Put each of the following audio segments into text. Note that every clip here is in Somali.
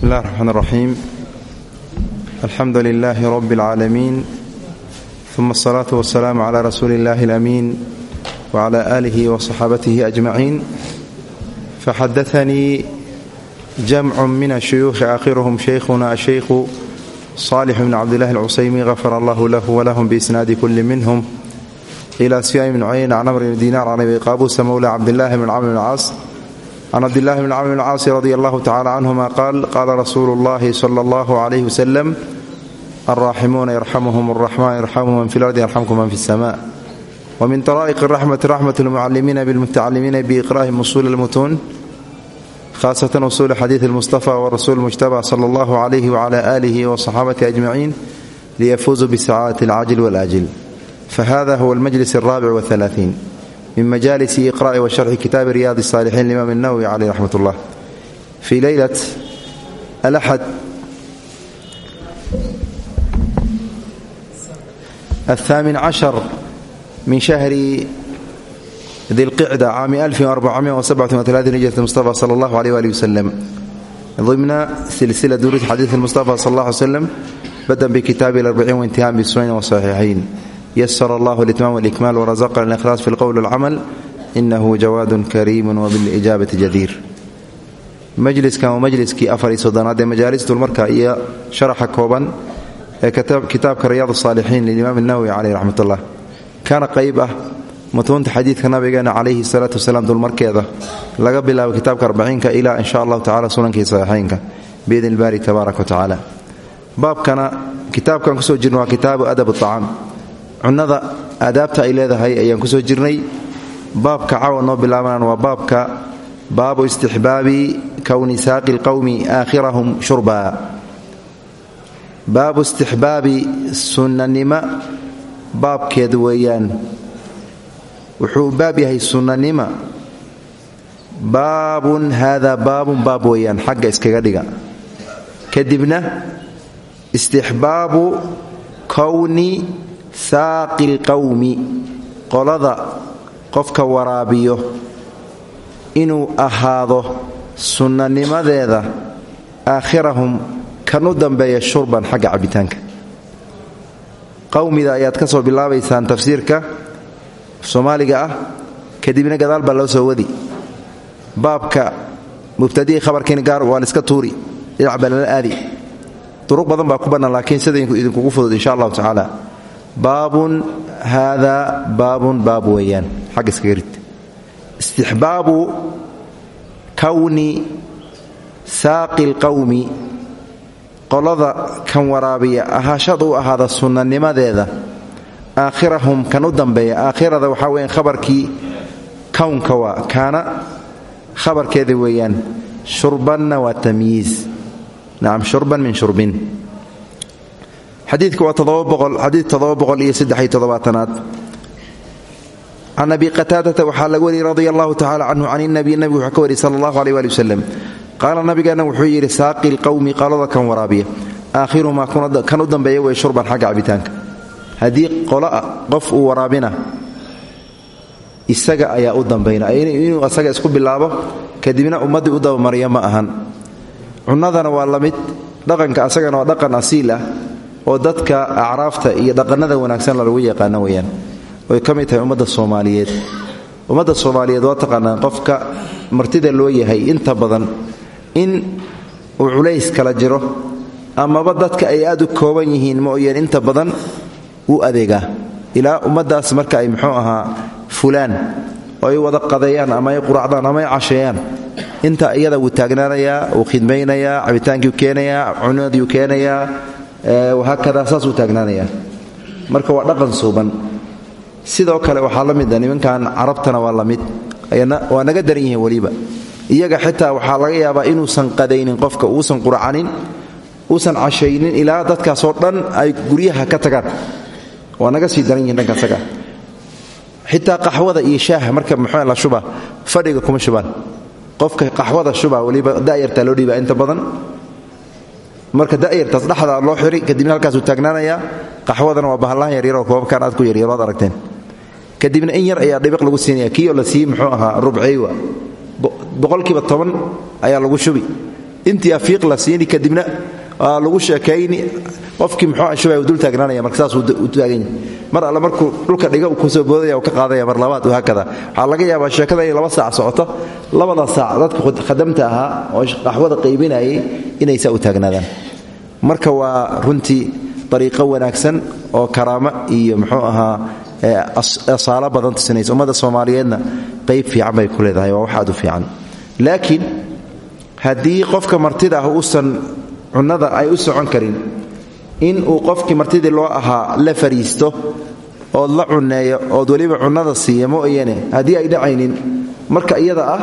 بسم الله الرحمن الرحيم الحمد لله رب العالمين ثم الصلاة والسلام على رسول الله الأمين وعلى آله وصحابته أجمعين فحدثني جمع من الشيوخ آخرهم شيخنا الشيخ صالح بن عبد الله العسيمي غفر الله له ولهم بإسناد كل منهم إلى سفيان بن عيين عن عمرو بن دينار عن أبي قابوس مولى عبد الله بن عمرو بن العاص can cabdillahi bn camr bn caasi radi allahu tacala canhuma qaal qaala rasuulu llahi sala allahu calayh wasalam alraaximuuna yarxamuhum araxmaan yarxamu man fi lardi yarxamkum man fi sama wa min taraa'iq raxmati raxmat lmucalimiina bilmutacalimiina biiqra'ihim usuuli lmutuun khaasatan usuuli xadiidi lmustafa warasuul mujtaba sala allahu calayhi wacala aalihi wasaxaabatihi ajmaciin liyafuuzuu bisacaadati alcaajil walaajil fahada huwa almajlis alraabic waalaaiin min majaalis iqra'i wa sharxi kitaabi riyaad الsaalixiin limaam الnawowi caleyh raxmat ullah fii leylat alaxad aلthaamin cashar min shahri dilqicda caami hijrat mustafa sala اllah alيh ali waslem ضمن سلسلة دروس حديث المصطفى صلى الله عليه وسلم بدأ بكتاب الأربعين وانتهاء بالسنن والصحيحين ysr allah اlitmaam wاlإkmaal wrazaqna اlإkhlaas fi اlqowl wاlcamal inahu jawaad kariim wbiاlijaabati jadiir majliskan waa majliskii afar iyo soddonaad ee majaalisdulmarka iyo sharaxa kooban ee kitaabka riyaad الsaalixiin lilimaam الnawowi caleyh raxmat ullah kana qayb ah mutuunta xadiidka nabigeena calayhi الsalaatu wasalaam dulmarkeeda laga bilaabo kitaabka arbaciinka ilaa in sha allahu tacala sunankii saxiixaynka biidn ilbaari tabaaraka wa tacaala baabkana kitaabkan kusoo jirna waa kitaabu adab الطacaam cunnada aadaabta ay leedahay ayaan ku soo jirnay. Baabka cawa noo bilaabanaan waa baabka. Baabu istixbaabi kowni saaqi lqowmi aakhirahum shurba. Baabu istixbaabi sunnanimo baabkeed weeyaan. Wuxuu baab yahay sunnanima. Baabun haadaa baabun baab weeyaan xagga iskaga dhiga. Kadibna istixbaabu kowni saaqi lqowmi qolada qofka waraabiyo inuu ahaado sunnanimadeeda aakhirahum kan u dambeeya shurban xagga cabbitaanka qowmida ayaad ka soo bilaabaysaan tafsiirka soomaaliga ah kadibna gadaal baa loo soo wadi. Baabka mubtadii khabarkiina gaar waa laiska tuuri dhinac baa lala aadi. Duruq badan baa ku bannaan laakiin sida idinkugu fudud insha allahu tacaala baabun haadaa baabun baab weeyaan. Xagga iskaga rid kowni saaqi lqowmi qolada kan waraabiya ahaashad u ahaada sunnanimadeeda aakhirahum kan u dambeeya aakhirada waxaa weeyaan khabarkii kownka waa kaana. Khabarkeeda weeyaan shurbanna waa tamyiis nacam shurban min shurbin xadiidku waa xadiid aad can abi qataadata waxaa laga wariyey radia allahu tacala canhu can inabiy nabigu wuxuu ka wariyey sala allahu aleh ali wasalam qaala nabigeena wuxuu yidhi saaqi lqowmi qolada kan waraabiya. Aakhirumaa kan u dambeeya wey shurban xagga cabitaanka. Haddii qoloa qof uu waraabina isaga ayaa u dambayna. Inuu asaga isku bilaabo kadibna ummaddii u dabamariya ma ahan. Cunnadana waa la dhaqanka asagana waa dhaqan asiil ah oo dadka acraafta iyo dhaqannada wanaagsan lagu yaqaano weyaan oy ka mid tahay ummadda soomaaliyeed. Ummadda soomaaliyeed waa taqaanaan qofka martida loo yahay inta badan in uu culays kala jiro amaba dadka ay aad u kooban yihiin mooyeen inta badan wuu adeegaa ilaa ummaddaas marka ay muxuu ahaa fulaan oo ay wada qadeeyaan ama ay quracdaan ama ay casheeyaan inta iyada wuu taagnaanayaa wuu khidmaynayaa cabitaankiiu keenayaa cunadiiu keenayaa wahaakada saasuu taagnaanayaa marka waa dhaqan suuban. Sidoo kale waxaa la mida nimankan carabtana waa la mid. Waa naga daran yihiin weliba. Iyaga xitaa waxaa laga yaabaa inuusan qadaynin qofka uusan quracanin uusan cashaynin ilaa dadkaasoo dhan ay guryaha ka tagaan. Waa naga sii daran yihiin dhanka asaga xitaa qaxwada iyo shaaha marka muxuu la shuba fadhiga kuma shubaan. Qofka qaxwada shuba weliba da'yartaa loo dhiibaa inta badan marka da'yartaas dhexdaa loo xiri kadibna halkaasuu taagnaanayaa qaxwadana waa bahallahan yaryaroo koobabkaan aad ku yaryar waad aragteen. Kadibna in yar ayaa dhibiq lagu siinaya kiioo la sii muxuu ahaa rubceeywa boqolkiiba toban ayaa lagu shubi. Intii afiiq la siini kadibna lagu sheekayni. Qofkii muxuu ashubay dul taagnaanaya marka saasuu u mar alle markuu dhulka dhiga uu ku soo boodaya uu ka qaadaya mar labaad wahaakada waxaa laga yaabaa sheekada inay laba saac socoto. Labada saac dadka khadamta ahaa oo qaxwada qaybinayay inay saa u taagnaadaan. Marka waa runtii dariiqo wanaagsan oo karaamo iyo muxuu ahaa asaalo badan tusinaysa. Ummadda soomaaliyeedna qayb fiican bay ku leedahay waa wax u fiican. Laakiin haddii qofka martida ah uusan cunnada ay u socon karin. In uu qofkii martidii loo ahaa la fariisto ood la cunneeyo ood weliba cunnada siiya mooyane haddii ay dhacaynin marka iyada ah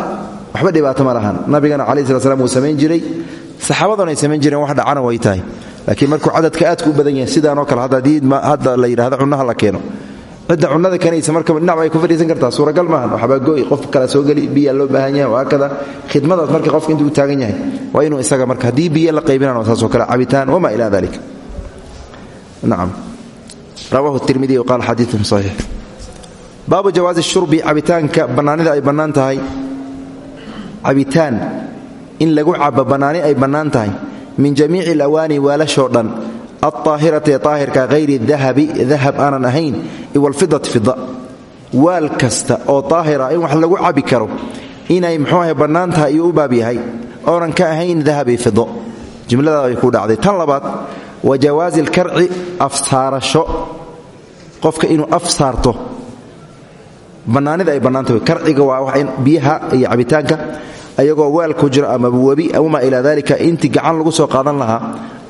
waxba dhibaato ma lahan. Nabigana calayi slat slam wuu samayn jiray. Saxaabaduna ay samayn jireen wax dhacana way tahay. Laakiin markuu cadadka aadku u badan yahay sidaanoo kale hadda la yidhahdo cunnaha la keeno cidda cunnada kanaysa marka dhinac ay ku fadhiisan kartaa. Suuragal maahan. Waxbaa go'i qof kale soo geli biyaa loo baahan yahay. Wahaakada khidmadaas marka qofka intuu u taagan yahay. Waa inuu isaga marka haddii biyo la qaybinaan saasoo kale cabitaan wama ila dalik nacam rawahu tirmidi qaala xadiiun saxiix baabu jawaazi shurbi cabitaanka bannaanida ay bannaan tahay. In lagu cabo bannaani ay bannaan tahay. Min jamiici alawaani waalashoo dhan alaahirata ee aahirka hayri dahabi dahab aanan ahayn iwalfidati fida waal kasta oo aahira in wax lagu cabi karo inay mxuu ahay bannaan tahay iyo u baab yahay oonan ka ahayn dahabi fido jumladaa ay ku dhacday tan labaad wa jawaazi lkarci afsaarasho qofka inuu af saarto bannaanida ay bannaanta w karciga iyo cabitaanka ayagoo waal ku jira amaba webi wama ilaa dalika intii gacan lagu soo qaadan lahaa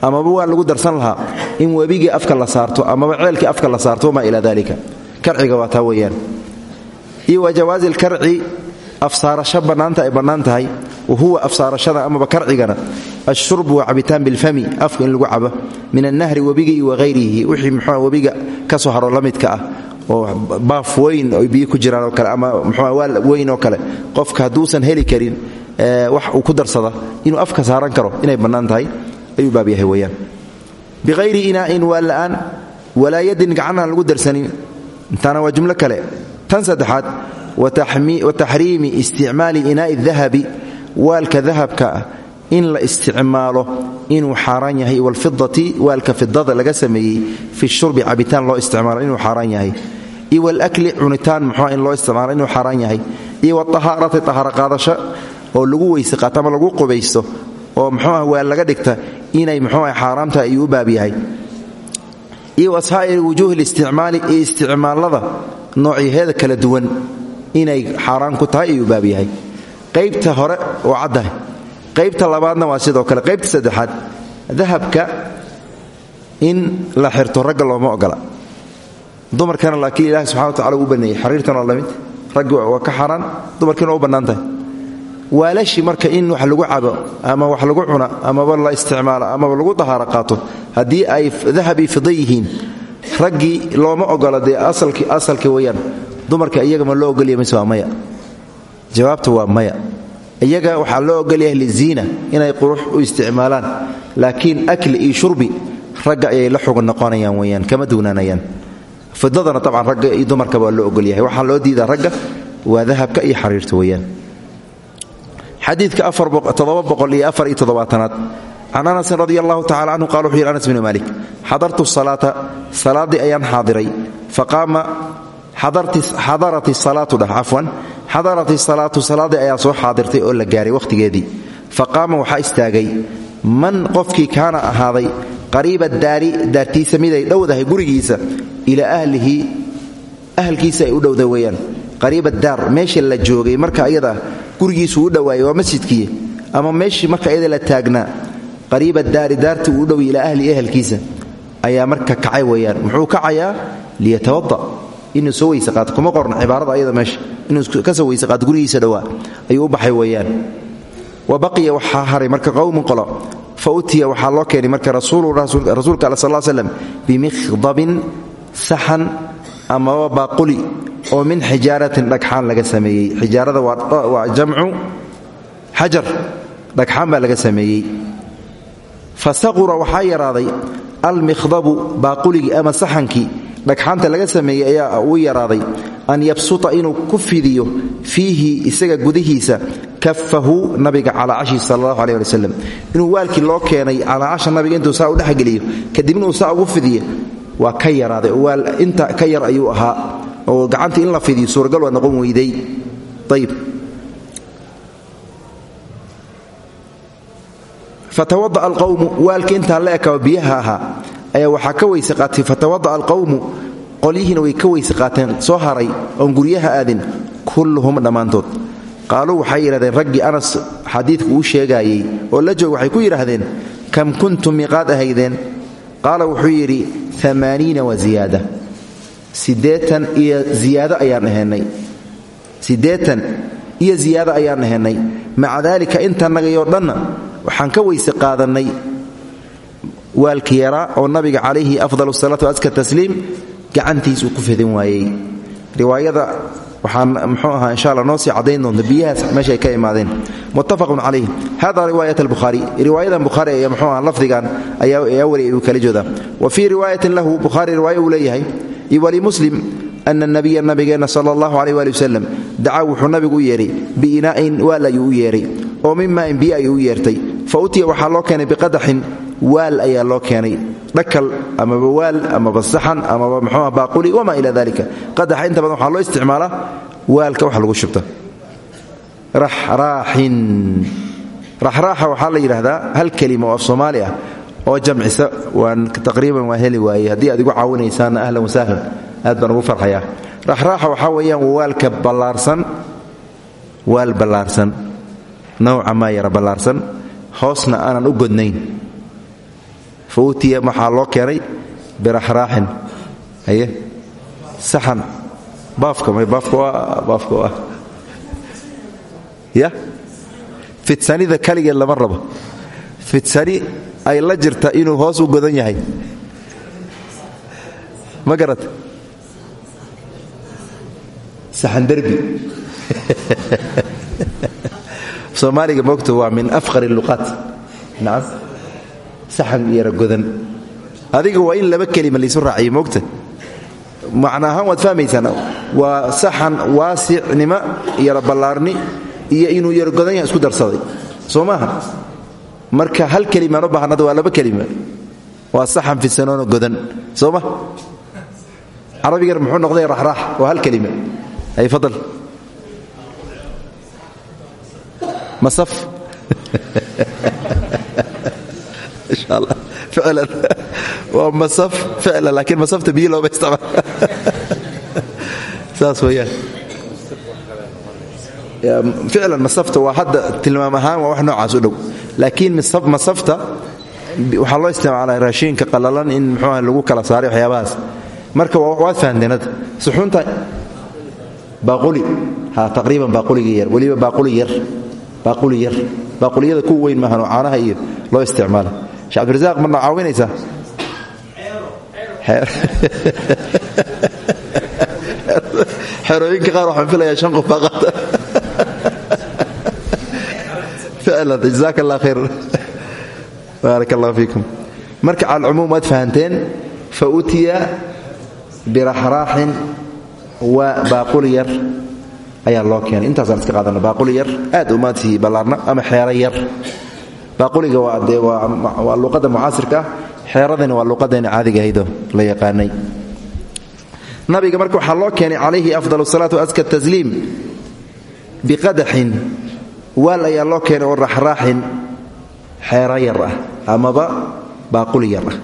amaba waal lagu darsan lahaa in webigii afka la saarto amaba ceelkii afka la saarto wama ilaa dalika karciga waa taa weeyaan. Iyo wa jawaazi lkarci afsaarasho ay bannaan tahay wa huwa afsaarashada amaba karcigana ashurbu waa cabitaan bilfami afka in lagu cabo min annahri webiga iyo wahayrihi wixii muxuu webiga ka haro la midka ah oo baaf weyn oy biyo ku jiraan oo kale ama muxuu waal weyn oo kale qofka hadduusan heli karin wax uu ku darsada inuu afka saaran karo inay bannaan tahay ayuu baab yahay weeyaan. Biqayri inaa'in waa la'aan walaa yadin gacanaan lagu darsanin. Intaana waa jumlo kale. Tan saddexaad wa taxriimi isticmaali inaa'i dahabi waalka dahabka ah in la isticmaalo inuu xaaraan yahay walfidati waalka fidada laga sameeyey fi shurbi cabitaan loo isticmaalo inuu xaaraan yahay. Iyo walakli cunitaan muxua in loo isticmaalo inuu xaaraan yahay. Iyo watahaarati tahaaro qaadasho oo lagu weyse qaato ama lagu qubaysto oo muxuuah waa laga dhigta inay muxuuah xaaraamta ayuu u baab iyo wasaa'ir wujuuhi listicmaali iyo isticmaalada noocyaheeda kala duwan inay xaaraan ku tahay ayuu baab yahay. Qaybta hore oo caddahay qaybta labaadna waa sidoo kale qaybta saddexaad dahabka in la xirto ragga looma ogola dumarkana laakiin ilahi subxana wa tacala uu baneeyey xariirtan waa la mid raggi waa ka xaaraan dumarkiina waa u bannaan tahay waalashi marka in wax lagu cabo ama wax lagu cuna amaba la isticmaalo amaba lagu dahaaro qaato haddii ay dahab iyo fida looma ogola dee asalkii weyaan dumarka iyaga ma loo ogolya mise waa maya? Waa maya. Iyaga waxaa loo ogolyahay liziina inay qurux u isticmaalaan laakiin akli iyo shurbi ragga ayay la xugun noqonayaan weyaan kama duwnaanayaan fidadana tabcan ragga iyo dumarkaba waa loo ogolyahay waxaa loo diidaa ragga waa dahabka iyo xariirta weyaan xadiidka aad can anasin radi allahu tacala canhu qala wuxuu yidhi anas bnu malik xadartu salaata salaaddii ayaan xaadiray. Faqaama xadarat salaatu dhah cafwan xadarat salaatu salaaddii ayaa soo xaadirtay oo la gaaray wakhtigeedii faqaama waxaa istaagay man qofkii kaana ahaaday qariiba daari daartiisa miday dhowdahay gurigiisa ilaa ahlihi ahalkiisa ay u dhowda weeyaan qariiba daar meesha la joogay marka ayada gurigiisu u dhowaayay waa masjidkii ama meeshii marka ayada la taagnaa qariiba daari daartii uu u dhoway ilaa ahli ehelkiisa ayaa marka kacay weeyaan. Muxuu kacayaa? Liyatawada inuu soo weyse qaato kuma qorna cibaarada ayada meesha. Inuu ka soo weyse qaato gurigiisa dhowaa ayuu u baxay weeyaan. Wa baqiya waxaa haray marka qowmun qolo fa utiya loo keenay marka rasuulka ale sal slam bimikhdabin saxan amaba baaquli oo min xijaaratin dhagxaan laga sameeyey. Xijaarada waa jamcu xajar dhagxaan laga sameeyey. Fa saqura waxaa yaraaday almikhdabu baaquligii ama saxankii. Dhagxaanta laga sameeyey ayaa uu yaraaday an yabsuta inuu ku fidiyo fiihi isaga gudihiisa kafahu nabiga calaa cashi sal allahu aleh ali wasalam inuu loo keenay calaa casha nabiga intuu saa u dhexgeliyo kadibna uu saa ugu fidiyo waa ka yaraaday. Waal inta ka yar ayuu ahaa oo gacantii in la fidiyo suuragal waa noqon weyday. Ayb fatawada'a alqawmu waalkii intaa la ekaao biyaha ahaa ayaa waxaa ka weyse qaatay fatawada'a alqawmu qolyihiina way ka weyse qaateen soo haray oon guryaha aadin kulluhum dhammaantood. Qaaluu waxay yidhahdeen raggii anas xadiidku uu sheegaayey oo la joog waxay ku yidhaahdeen kam kuntum miiqaad ahaydeen? Qaala wuxuu yidhi amaaniina wa ziyaada siddeetan iyo ziyaado ayaan ahaynay. Siddeetan iyo ziyaado ayaan ahaynay. Maca daalika intanagayoo dhanna waxaan ka weyse qaadannay waalki yaraa oo nabiga calayhi afdal salaatu aska tasliim gacantiis uu ku fidin waayey. Riwaayada waxaan mxuu ahaa insha alla noo sii caddayn doonta biyahaas ka imaadeen. Muttafaqun calayh. Hada riwaayat albukhaari. Riwaayadan bukhaari ee mxuu aha lafdigan ayaa wariyay kala joodaa. Wa fii riwaayatin lahu bukhaari riwaaya uu leeyahay walimuslim ana nabiya nabigeenna sala allahu aleyh waali wasalam dacaa wuxuu nabigu u yeedhay biinaa'in waal ayuu u yeedhay oo min maa'in biyo ayuu u fa utiya waxaa loo keenay biqadaxin waal ayaa loo keenay. Dhakal amaba waal amaba saxan amaba mxuuah baaquli wamaa ila dalika qadaxa inta badan waxaa loo isticmaalaa waalka wax lagu shubta. Raxraaxin raxraaxa waxaa la yidhaahdaa hal kelima oo af soomaali ah oo jamcisa waan taqriiban waan heli waayey. Haddii aad igu caawinaysaanna ahlan wasahlan aad baan ugu farxayaa. Raxraaxa waxaa weeyaan waalka ballaarsan waal ballaarsan. Nawca maa yara ballaarsan. Hoosna aanan u godnayn. Fa utiya loo keenay? Biraxraaxin haye? Saxan. Baafka may baafka waa baafka waa. Ya? Fidsanida kaligeed lama rabo. Fidsani ay la jirta inuu hoos u godan yahay. Ma garat saxan derbi. Soomaaliga moogta waa min afqar luqaat. Nacam saxan yara godan. Adiga waa in laba kelima laysu raaciyo moogta. Macna ahaan waad fahmaysaan waa saxan waasicnimo yara ballaarni iyo inuu yara godan yahay isku darsaday. Soo marka hal kelimaan u baahanada waa laba kelima. Waa saxan fidsanoona godan soo ma? Carabigan noqday raxraax waa hal kelima. Ay fadal. Masaf. Insha allah ficlan. Waa masaf ficlan laakiin masafta biyo looma saas weeyaan ficlan masafta waa hadda tilmaam ahaan waa wax noocaas u dhow laakiin masafta waxaa loo isticmaalaa raashiinka qalalan in muxuuah lagu kala saaray waxyaabahaas marka waad fahanteen hadda suxuunta ha taqriiban baaquliga yar weliba baaquli yar baaquli yar baaquliyada ku weyn maahan oo caanaha iyo loo isticmaala shee cabdirasaaq marna caawinaysaa xerooyinka qaar waxaan filayaa shan qof baa qaata jazaak allah khayr baarak allah fiikum marka cala alcumuum waad fahanteen fa utiya biraxraaxin waa baaquli yar ayaa loo keenay intaasaan iska qaadana baaquli yar aad umaadsi ballaarna ama xeero yar baaquliga waa dee waa luqadda mucaasirka ah xeeradani waa luqadayna caadiga ahaydo la yaqaanay nabiga marka waxaa loo keenay calayhi afdal salaatu aska tasliim biqadaxin waal ayaa loo keenay oo raxraaxin xeero yar ah amaba baaquli yar ah.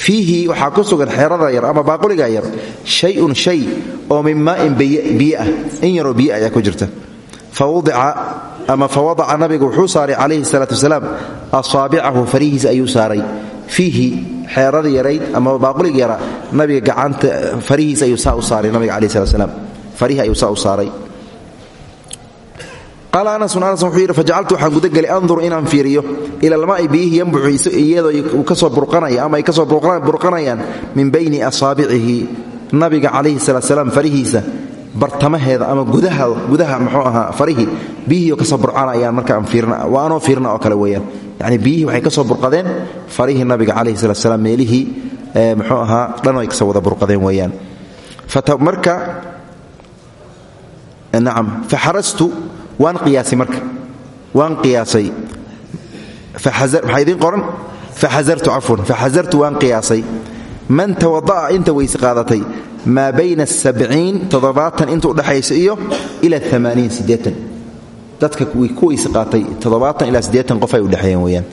Fiihi waxaa ku sugan xeerada yar ama baaquliga yar shayun shay oo min maa'in biyo ah in yaroo biyo ayaa ku jirta. Fawadica ama fawadaca nabiga wuxuu saaray calayhi salaatu wasalaam asaabicahu farihiisa ayuu saaray. Fiihi xeeradii yarayd ama baaquliga yara nabiga gacanta farihiisa ayuu saa u saaray nabiga calayhi salatu wasalaam. Farihi ayuu saa u saaray qaala anasun anas wuxuu yidhi fajacaltu waxaan gudagelay anduru inaan fiiriyo ila almaa'i biyihii yanbuxu iyadoo uu ka soo burqanaya ama ay ka soo burqanayaan min bayni asaabicihi nabiga calayhi salaat salaam farihiisa bartamaheeda ama gudaha muxuu ahaa farihii biyihii ka soo burcanayaan marka aan fiirna waa anoo fiirna oo kale weeyaan. Yacni biyihii waxay ka soo burqadeen farihii nabiga calayhi salaat salaam meelihii muxuu ahaa dhan ay ka soo wada burqadeen weeyaan. Marka nacam faxarastu waan qiyaasay marka. Waan qiyaasay. Maxaa idiin qoran? Faxazartu cafwan. Faxazartu waan qiyaasay. Man tawada'a inta weyse qaadatay. Maa bayna asabciin toddobaatan inta udhexaysa iyo ila amaaniin siddeetan. Dadka ku weyse qaatay. Toddobaatan ilaa siddeetan qof ay udhexeeyeen weeyaan.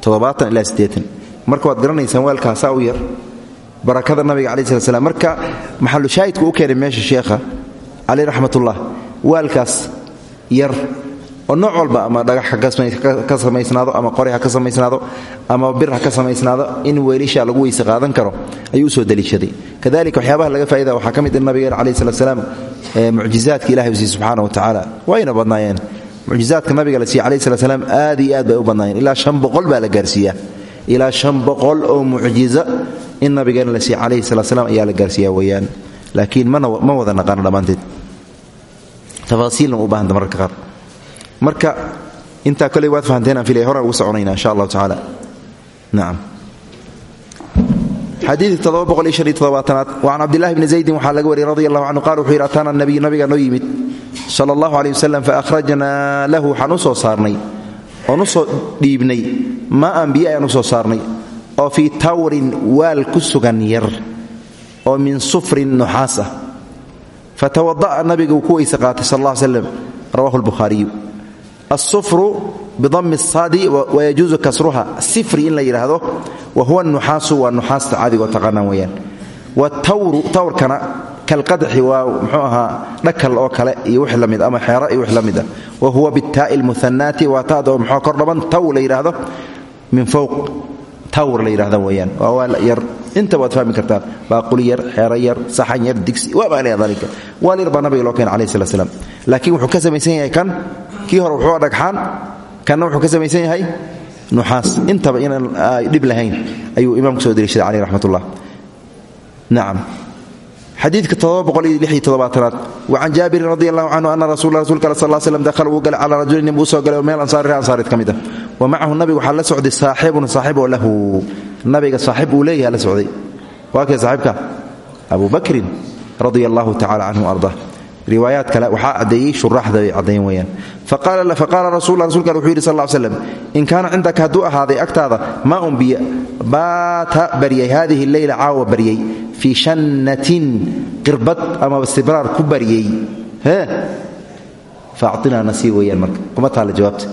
Toddobaatan ilaa siddeetan. Marka waad garanaysaan barakada nabiga calayi slat slam marka maxalushaahidku u keenay meesha sheekha caleyh raxmatullah. Waalkaas yar oo nooc walba ama dhagax ka samaysnaado ama qori ha ka samaysnaado ama bir ka samaysnaado in weelisha lagu weyse qaadan karo ayuu u soo daliishaday kadalika waxyaabaha laga faa'ida waxaa ka mid in nabigeena calayi slat slaam mucjizaadka ilahay u siiy subxaana wa tacaala wayna badnaayeen. Mucjizaadka nabiga la siiye calayi slat slaam aad bay u badnaayeen. Ilaa shan boqol baa la gaarsiiyaa. Ilaa shan boqol oo mucjiza in nabigeena la siiye calayhi salat ayaa la gaarsiiyaa weeyaan. Laakiin ma wada naqaano dhammaanteed tafaasiilna u baahanta mararka qaar. Marka intaa koley waad fahanteen aan filaya horaan ugu soconayna insha allahu tacaala. Nacam xadiidka toddobaboqoliyoshaniyotodobaatanaad wacan cabdillahi bni zaydin waxaa laga wariyey radi allahu canhu qaal wuxuu yidhi ataana nabiy nabiga noo yimid sala allahu aleyh wasalam faakhrajnaa lahu waxaan u soo saarnay oon u soo dhiibnay maaan biyo ayaan soo saarnay oo fii tawrin waal ku sugan yar oo min sufrin nuxaas ah fatawada'a nabiga uu ku weyse qaatay sal alla slam rawahu lbukhaariyu asufru bidami saadi wayajuusu kasruha sifri in la yidhaahdo wa huwa nuxaasu waa nuxaasta caadigo taqaanaan weyaan watawru tawrkana kalqadxi waa mxuu ahaa dhakal oo kale iyo wix la mid ama xeero iyo wix la mid ah wa huwa bitaa'i lmuhanaati waa taad oo mxuu kordhaban taw la yidhaahdo min fowq tawr la yidhahda weyaan waa waal yar. Inta waad fahmi kartaan baaquli yar xeero yar saxan yar digsi wamaa ilaa dalika waal yar baa loo keena alayh slat slam laakiin wuxuu ka samaysan yahay kan kii hore wuxuu dhagxaan kanna wuxuu ka samaysan yahay nuxaas. Intaba inaan dhib lahayn ayuu imaamku soo dariishaday caleyh raxmatullah. Nacam xadiidka aad wacan jaabirin radi allahu canhu ana rasula rasulka al sal slm dahala wuu galay calaa rajulin nin buu u soo galay oo meel ansaari reer ansaareed ka mid ah. Wa macahu nabiga waxaa la socday saaxibun saaxib oo lahu. Nabiga saaxib uu leeyaha la socday. Waa kee saaxibka abu bakrin radia allahu tacala canhu arda riwaayaad kale waxaa caddeeyey shuraaxda bay caddayn weyaan faqaala rasul rasulkan wuxuu yidhi sal slam in kaana cindaka hadduu ahaaday agtaada maa un biyo baata baryay haadihi leyla caawa baryay fii shannatin qirbad amaba sibraar ku baryey faactinaa nasii weyaan marka. Kuma taalla jawaabta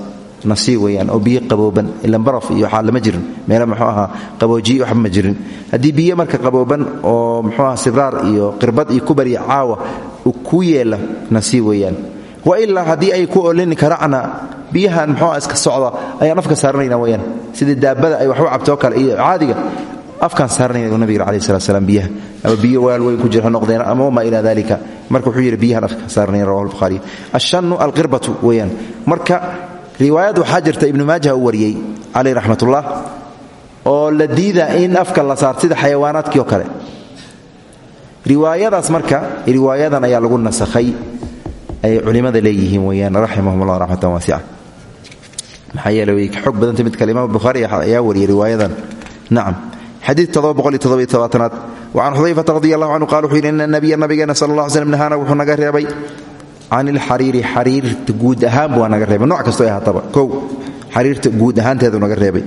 nasii weyaan oo biyo qabooban ilan baraf iyo waxaa lama jirin. Meele muxuu ahaa qaboojiye waxba ma jirin. Haddii biyo marka qabooban oo muxuu aha sibraar iyo qirbad iyo ku barya caawa ku yeela nasii weyaan wa ilaa haddii ay ku olini karacna biyahan muxuuah iska socda ayaan afka saaranayna weyaan sidii daabada ay waxu cabtoo kale iyo caadiga afkaan saaranayna buu nabig alai slat slam biyaha. Ama biyo waal weyn ku jira ha noqdeen ama wamaa ilaa dalika marka wuxuu yidhi biyahan afkaan saaranayna rawahu lbukhaariy ashannu alqirbatu weyaan marka riwaayad waxaa jirta ibnu maajah uu wariyey caleyh raxmatullah oo la diida in afka la saar sida xayawaanaadkii oo kale. Riwaayadaas marka riwaayadan ayaa lagu nasakhay ay culimmada leeyihiin weyaan raximahum allah raxmatan waasica maxaa yeele way xog badanta mid kale imaam bukhaari ayaa wariyey riwaayadan. Nacam xadiid aad wacan xudayfata radi allahu canhu qala wuxuu yidhi ina nabiya nabigeena sal alla ly slm nahaana wuxuu naga reebay can ilxariiri xariirta guud ahaanbu waa naga reebay. Nooc kasto ay ahaataba kow xariirta guud ahaanteedu naga reebay.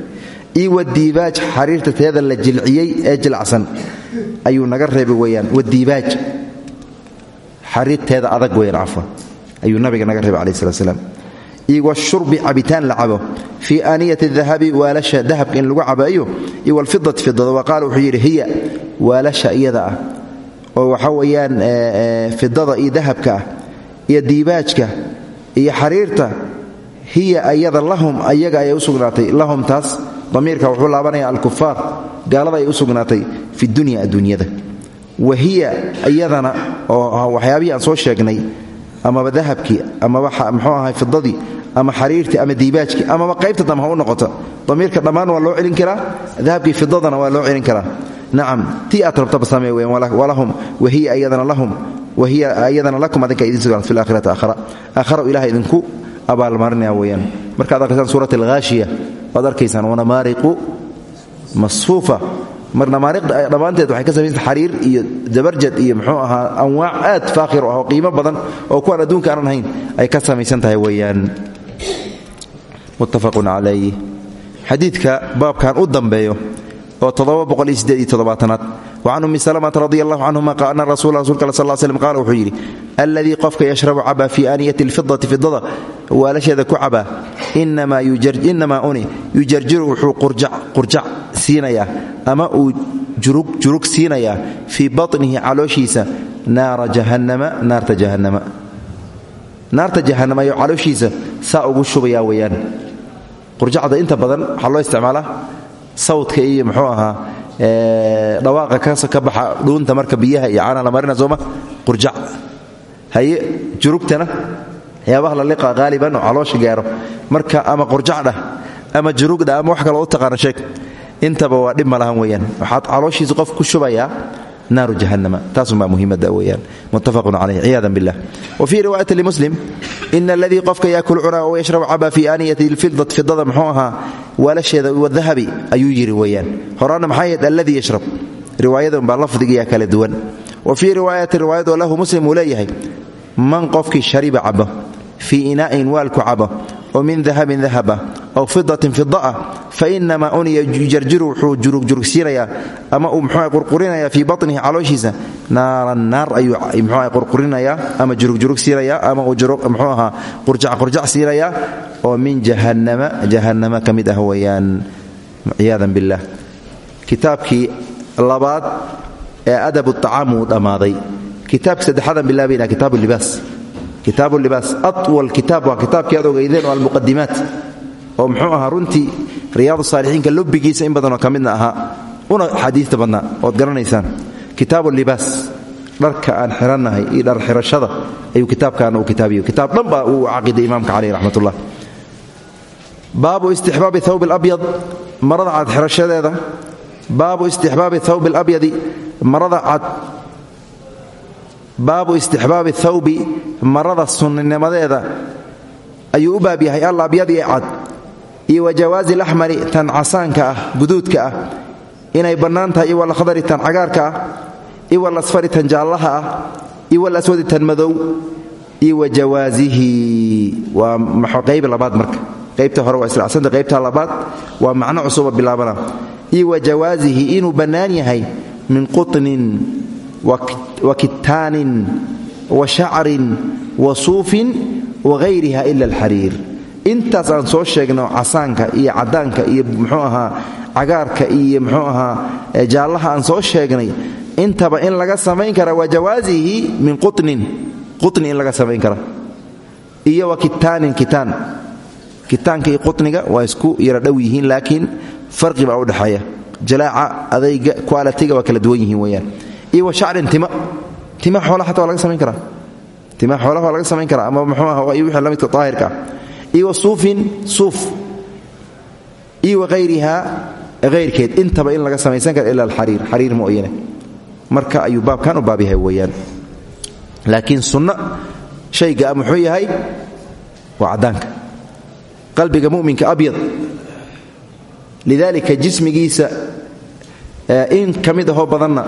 Iyo wadiibaaj xariirta teeda la jilciyey ee jilacsan ayuu naga reebay weyaan wadiibaaj xariirteeda adag weyaan cafwan ayuu nabiga naga reebay calaih slat slam iyo washurbi cabitaan la cabo. Fii aaniyati dahabi waalasha dahabka in lagu cabayo iyo walfidati fidada wa qaala wuxuu yidhi hiya waalasha iyada ah. Oo waxa weeyaan fidada iyo dahabka ah iyo diibaajka iyo xariirta hiya ayada lahum ayaga ayay u sugnaatay. Lahum taas damiirka wuxuu laabanaya alkufaar gaalada ay u fi dunya adduunyada wa hiya iyadana oo waxyaabihii aan soo sheegnay amaba dahabkii amaba mxuu ahay fidadii ama xariirtii ama diibaajkii amaba qaybta dam ha noqoto. Damiirka dhammaan waa loo celin karaa dahabkii fidadana waa loo celin karaa. Nacam tii aad rabtaba samee weyan walahum wahiya iyadana lahum wahiya iyadana lakum adinka idin sugnaat fi laakhirati aakhara aakhara ilaha idinku abaalmarinaya weyaan markaad arkaysaan suurat alghaashiya waad arkaysaan wanamaariqu masfuufa. Dhammaanteed waxay ka samaysan xariir iyo dabarjad iyo muxuu ahaa anwaac aad faakhir ah oo qiimo badan oo kuwaan adduunka aanan hayn ay ka samaysan tahay weeyaan. Muttafaqun calayh xadiidka baabkan u dambeeyo oo aad wacan ummi salmata radi allahu canhuma ana rasul rasulka al sal wuxuu yidhi alladii qofka yashrabu cabaa fii aaniyati lfidati fidada waalasheeda ku cabaa inamaa uni yujarjiru wuxuu qurjac siinayaa ama uu jurug siinayaa fii baطnihi calooshiisa naara jahannama naarta jahannama. Naarta jahannama ayuu calooshiisa saa ugu shubayaa weeyaan. Qurjacda inta badan waxaa loo isticmaalaa sawdka iyo muxuu ahaa dhawaaqa ka baxa dhuunta marka biyaha iyo caana la marina sooma qurjac. Haye jurugtana waxyaabaha la liqa haaliban oo caloosha gaaro. Marka ama qurjacdhah ama jurugdha ama wax kaloo u taqaana sheeg. Intaba waa dhib ma lahan weeyaan. Waxaad calooshiisa qof ku shubayaa naaru jahannama taasumaa muhiimada weyaan muttafaqun calayh ciyadan billah wa fii riwaayati limuslim ina aladii qofka yaakul cunaa oo yashrabu caba fii aaniyati lfidati fidada muxuu ahaa waalasheeda wadahabi ayuu yidhi weeyaan horaana maxaa yahed alladii yashrab riwaayadan baa lafdigiyaa kala duwan wa fii riwaayati riwaayadoo lahu muslim uu leeyahay man qofkii shariba cabo fii inaa'in waalku cabo oo min dahabin dahaba aw fidatin fida'a fainamaa uniya yujarjiru wuxuu jurugjurugsiinayaa ama uu mxuuha qurqurinayaa fii batnihi calooshiisa. Naaran naar ayuu mxuuha qurqurinayaa ama jurugjurug siinayaa ama uu mxuu ahaa qurjacqurjac siinayaa oo min jahannama jahannama ka mid ah weeyaan. Ciyaadan billaah kitaabkii labaad ee adabu tacaam uu dhammaaday kitaab libaas. Awal kitaab waa kitaabkii aad ogeydeen oo almuqadimaat oo muxuu ahaa runtii riyaad saalixiinka lubbigiisa in badanoo ka midna ahaa. Una xadiista badnaa ood garanaysaan. Kitaabu libaas dharka aan xirannahay iyo dhar xirashada ayuu kitaabkan uu kitaabiyo. Kitaab dhan baa uu caqiday imaamka caleyh raxmatullah. Baabu istixbaabi thawb alabyad marada cad xirashadeeda. Baabu baabu istixbaabi thawbi marada sunninimadeeda ayuu u baab yahay al abyadi ee cad. Iyo wa jawaazi alaxmari tan casaanka ah guduudka ah. Inay bannaan tahay iyo walakhdari tan cagaarka ah. Iyo walasfari tan jaallaha ah. Iyo walaswadi tan madow. Iyo wa jawaasihi waa qayb labaad marka. Qaybta hore waa islacsanta qaybta labaad waa macno inuu bannaan yahay min qutnin wa kitaanin wa shacrin wa suufin wahayriha ila alxariir. Intaas aan soo sheegno casaanka iyo cadaanka iyo muxuu ahaa cagaarka iyo muxuu ahaa jaallaha aan soo sheegnay intaba in laga samayn kara wa jawaasihi min qunin quni in laga samayn kara. Iyo wa kitaanin kitaan. Kitaanka iyo quniga waa isku yara dhow yihiin laakiin farqi baa qualitiga waa kala duwan yihiin weyaan iyo wa shacrin tima tima xoolaha xataa waa laga samayn karaa. Tima xoolaha laga samayn karaa ama muxuu aha wixii la midka daahirka ah iyo suufin suuf. Iyo wa hayriha hayrkeed intaba in laga samaysan kara ila alxariir xariir mooyane marka ayuu baabkan u baab yahay weeyaan. Laakiin sunno shayga muxuu yahay waa qalbiga mu'minka abyad. Lidaalika jismigiisa in ka mid ahoo badanna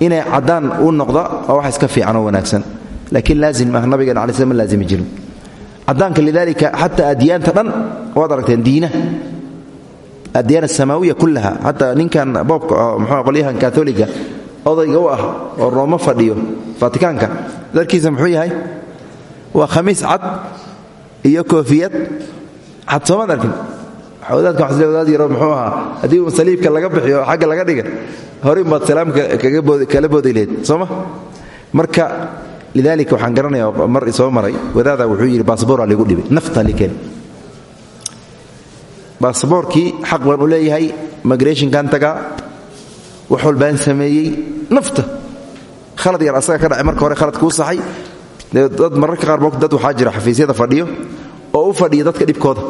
inay caddaan u noqda waa wax iska fiican oo wanaagsan. Laakiin laazim ah nabigeena alai slam ma laazimi jirin. Caddaanka lidaalika xataa adyaanta dhan waad aragteen diina. Adyaan asamaawiya kullaha xataa ninkan boobka mxuu qolyahan kaoliga odayga u ah oo rooma fadhiyo fatikaanka darkiisa muxuu yahay? Waa khamiis cad iyo koofiyad cad soomaad arkin wadaadka waxsle wadaad yaro muxuu ahaa haddii uu saliibka laga bixiyo xagga laga dhiga horin baad salaamka kala boodi lehed sooma? Marka lidaalika waxaan garanaya mar soo maray wadaada wuxuu yidhi baasboora ligu dhibay. Nafta likeen baasboorkii xaq baan u leeyahay migrationkan tagaa wax walbaan sameeyey nafta. Khalad yar asaga ka dhacay marka hore khalad kuu saxay. Dad mararka qaar dad waxaa jira xafiisyada fadhiyo oo u fadhiya dadka dhibkooda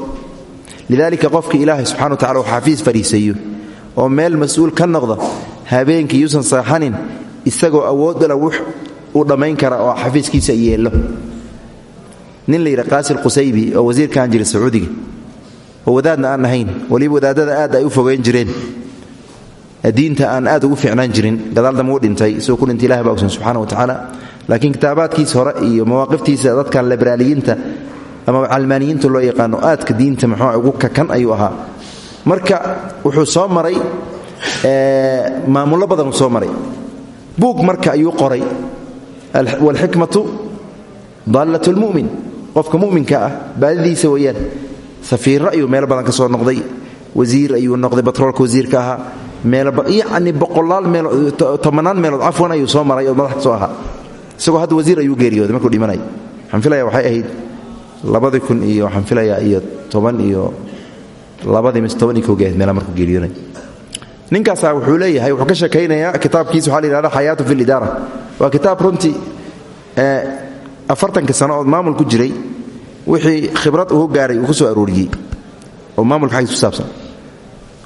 lidaalika qofkii ilaahay subxana wa tacala uu xafiis fadhiisayo oo meel mas'uul ka noqda habeenkii yuusan saaxanin isagoo awoodala wux uu dhammayn kara oo xafiiskiisa yeello. Nin la yidha qaasil qusaybi oo wasiirkaan jira sacuudiga oo wadaadna aan ahayn weliba wadaadada aad ay u fogeyn jireen diinta aan aad ugu fiicnaan jirin gadaaldama u dhintay isagoo wa tacaala laakiin kitaabaadkiisa hore iyo mawaaqiftiisa dadkan liberaaliyiinta ama calmaaniyiinta loo yaqaano aadka diinta muxuu ugu kakan ayuu ahaa. Marka wuxuu soo maray maamullo badanuu soo maray. Buug marka ayuu qoray. Waalxikmatu daallat lmu'min qofka mu'minka ah baadidiisa weeyaan safiirro ayuu meelo badan ka soo noqday. Wasiir ayuu noqday batroolka wasiirka ahaa. Meelyacni boqolaal meelood tobannaan meelood cafwan ayuu soo maray oo madax soo ahaa. Isagoo hadda wasiir ayuu geeriyooday markuu dhimanay. Waxaan waxay ahayd labadii kun iyo waxaan filayaa iyo toban iyo labadii mise toban iyo kowgii ahayd meelaha markuu geeriyoonay ninkaasaa wuxuu leeyahay wuxuu ka sheekaynayaa kitaabkiisa waxaa la yihahda xayaatu fi lidaara waa kitaab runtii afartanka sano ood maamul jiray wixii khibrad uu gaaray uu ku soo arooriyey oo maamulka xaggiis ku saabsan.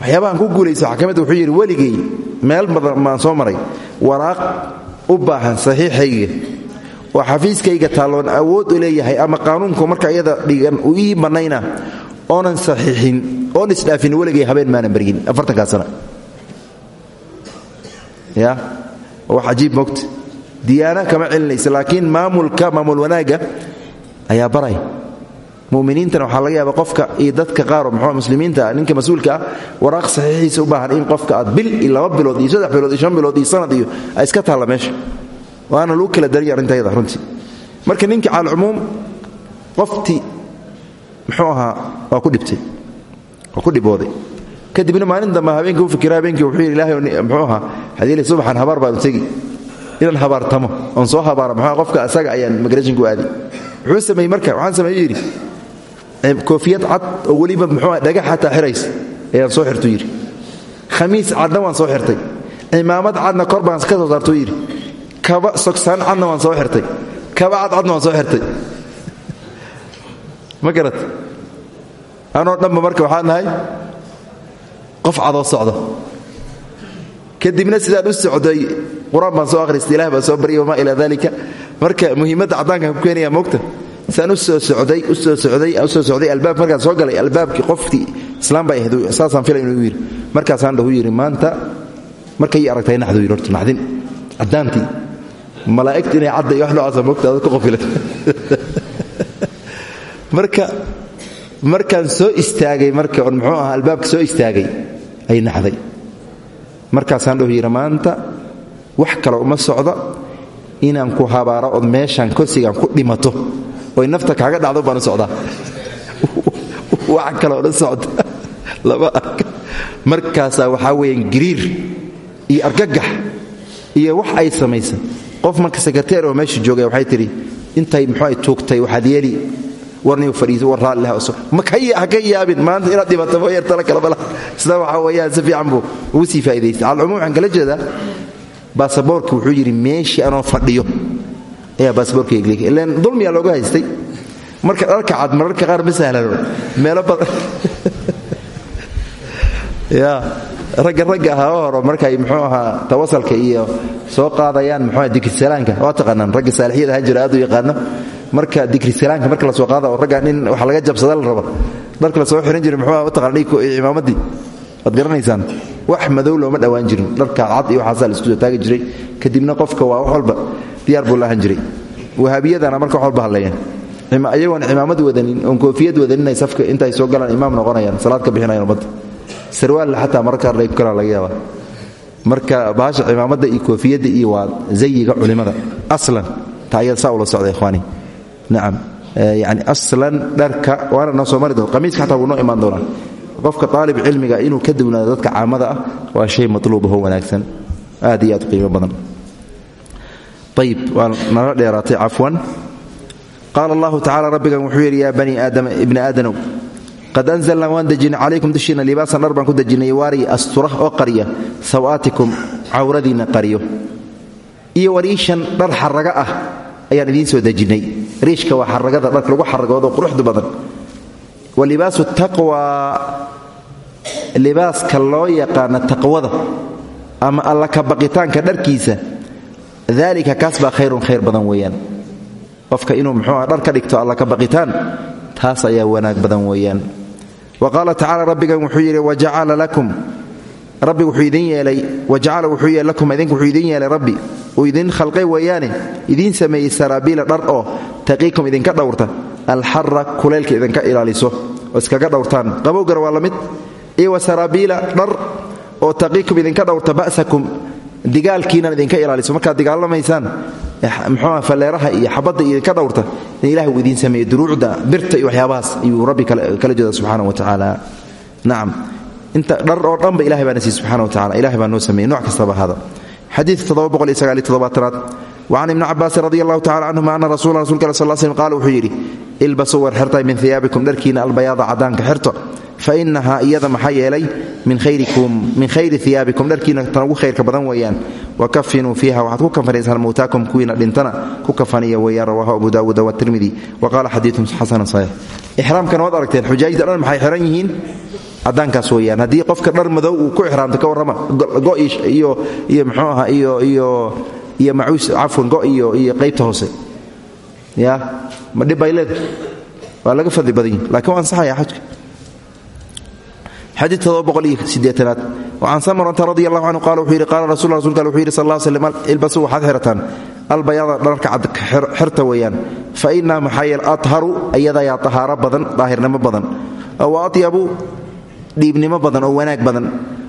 Waxyaabahan ku guulaysa waxaa mid wuxuu yidhi weligay meel badan baan soo maray waraaq u baahan saxiixayga oo xafiiskayga taalloon awood u leeyahay ama qaanuunku marka iyada dhigan uu ii oonan saxiixin oon isdhaafin weligay habeen maanan baryin afartankaa sana ya? Wax cajiib mogta diyaana kama celinaysa laakiin maamulka maamul wanaagga ayaa baray. Muminiintana waxaa laga yaaba qofka iyo dadka qaaro mxuu muslimiinta ninka mas'uulka ah waraaq saxiixiisa u baahan in qofka aad bil iyo laba bilood iyo saddex bilood iyo shan bilood iyo sanad iyo iska taalla meesha waana lagu kala daraya arrintayada runtii. Marka ninka caalcumuum qoftii muxuu ahaa waa ku dhibtay waa ku dhibooday. Kadibna maalin dambe habeenkii u fikira habeenkii wuxuu ilahay muxuu ahaa hadiili subaxan habaar baan tegi. Inaan habaartamo oon soo habaara muxuu qofka asaga ayaan migratiinku aaday wuxuu sameeyey marka waxaan sameeyu yidhi koofiyad cad oo weliba muxuu dhagax xataa xiraysa ayaan soo xirtuu yidhi. Khamiis cadna waan soo xirtay. Cimaamad cadna kor ka soo saartuu yidhi sogsaan cadna waan soo xirtay. Kaba cadcadna waan soo xirtay. Ma garat anoo dhanba marka waxaan nahay qof cadoo socdo. Kadibna sidaan u socday qur'aan baan soo akhristay ilah baan soo baryay wamaa ilaa dalika marka muhiimadda caddaankan ku keenaya mogta saan u soo socday u soo socday u soo socday albaab markaan soo galay albaabkii qoftii islaam baa ahayd. Saasaan filay inuu yidhi. Markaasaan dhahu yidhi maanta markay aragtay naxdu yidhi horta naxdin caddaantii malaa'igtu inay cadda iyo wax noocaasa mogta adad ku qofilat marka markaan soo istaagay marka on muxuu ahaa albaabka soo istaagay ay naxday. Markaasaan dhahu yidhi maanta wax kale uma socdo inaan ku habaaro ood meeshaan korsigaan ku dhimato. Oy nafta kaaga dhacdo baan socdaa. Wax kale odhan socda lama arka markaasaa waxaa weeyaan giriir iyo argagax iyo wax ay samaysan qof marka sekreteer oo meesha joogaya waxay tidhi intay muxuu ay tuugtay waxaad yeeli warniu fadhiiso war raalliha uso ma ha ka yaabin. Maanta inaad tala kale mala sida waxaa weeyaan si fiican buu ugu sii faa'idaystay calcumuum waxaan kala jeedaa baasaboorka wuxuu yidhi meeshii anoo fadhiyo. Ayaa baasaboorka egliga ilaan dulmiyaa looga haystay? Marka dharka cad mararka qaar ma sahlano meelo badan. Ya ragga ragga ahaa horo markay muxuu ahaa tawasalka iyo soo qaadayaan muxuu dikrisalaanka waa taqaanaan ragga saalixiyada ahaan jira aad u yaqaano. Marka dikrisalaanka marka la soo qaada oo ragga nin wax laga jabsada la rabo dharka la soo xiran jiray muxuu mataqana imaamadii waad garanaysaan? Wax madow looma dhowaan jirin. Dharka cad iyo waxaasaa la isku taagi jiray. Kadibna qofka waa wax diyaar buu laahan jiray. Wahaabiyadana marka wax walba hadlayaan. Ayagoon cimaamad wadanin oon koofiyad wadaninay safka intaay soo galaan imaam noqonayaan salaad bixinayaan ummadda sarwaalla xataa mararka qaar ku kalaan laga yaaba. Marka bahasha cimaamadda iyo koofiyadda iyo waa zayiga culimmada aslan. Taa ayada saa ula socda ikhwaani. Aslan dharka waana noo soo xataa wuu noo imaan doonaa. Qofka aalib cilmiga inuu ka downaado dadka caamada ah waa shay matluubaho wanaagsan. Aad qiimo badan. Ayib waa nala dheeraatay cafwan. Qaala allahu tacala rabbigan wuxuu bani aadama ibni aadanow qad anzalnaa waan dejinay calaykum dushiinna libaasan dhar baan ku dejinay waariya astura oo qariya sawaatikum cawradiinna qariyo. Iyo wariishan dhar xaraga ah ayaan idiin soo dejinnay riishka waa xaragada dharka lagu xaragoodo quruxda badan. Wa libaasu taqwaa libaaska loo yaqaana taqwada ama alla ka baqitaanka dharkiisa daalika kaas baa khayrun khayr badan weeyaan. Qofka inuu muxuuah dhar ka dhigto alla baqitaan taas ayaa wanaag badan weeyaan wa qaala tacala rabbigan wuxuu yidhi wajacala lakum. Rabbi wuxuu idin yeelay wajacala wuxuu yeelay lakum idinku wuxuu idin yeelay rabbi. Uu idin khalqay weeyaane idiin sameeyey saraabiila dhar oo taqiikum idinka dhowrta alxara kulaylka idinka ilaaliso oo iskaga dhowrtaan qabowgana waa la mid iyo wa saraabiila dhar oo taqiikum idinka dhowrta ba'sakum digaalkiinan idinka ilaaliso markaad dagaalamaysaan mxuuah falleeraha iyo xabadda idinka dhowrta in ilahi uu idiin sameeyey duruucda birta iyo waxyaabahaas ayuu rabbi kala jeeda subxaana wa tacaala. Nacam inta dhar oo dhanba ilahay baana siiy subxana wa tacala ilahay baa noo sameeyey. Noc kastaba hada. Xadiidka aad wacan ibni cabaasin radi allahu tacala canhuma ana rasula rasulka al sal slm qaala wuxuu yidhi ilbasuu war xirtay min iyaabikum dharkiina albayaada cadaanka xirto fa inahaa iyada maxaa yeelay min khayri iyaabikum dharkiina tan ugu khayrka badan weeyaan wakafinuu fiiha waxaad ku kafanaysaan mowtaakum kuwiina dhintana ku kafaniya weeyaan rawahu abu daawuuda watirmidi wa qaala xadiiun xasanun saxiix ixraamkana waad aragteen xujaajda dhan maxay xiran yihiin cadaankaas weyaan haddii qofka dhar madow uu ku ixraamta ka warrama go iyo iyo mxuu aha iyo iyo iyo macuus cafwan go iyo qaybta hoose ya ma waa laga fadli badan yihiin laakiin waa xajka xadiid aad wacan samurata radi allahu canhu qala wuxuu yidhi qaala rasul rasulka al wuxuu yidhi sal slm ilbasuu waxaad xirataan albayaada dharka cad xirta weeyaan. Fa inaa maxaa yeele atharu ayadayaa tahaaro badan daahirnimo badan. Aw atyabu dhiibnimo badan oo wanaag badan.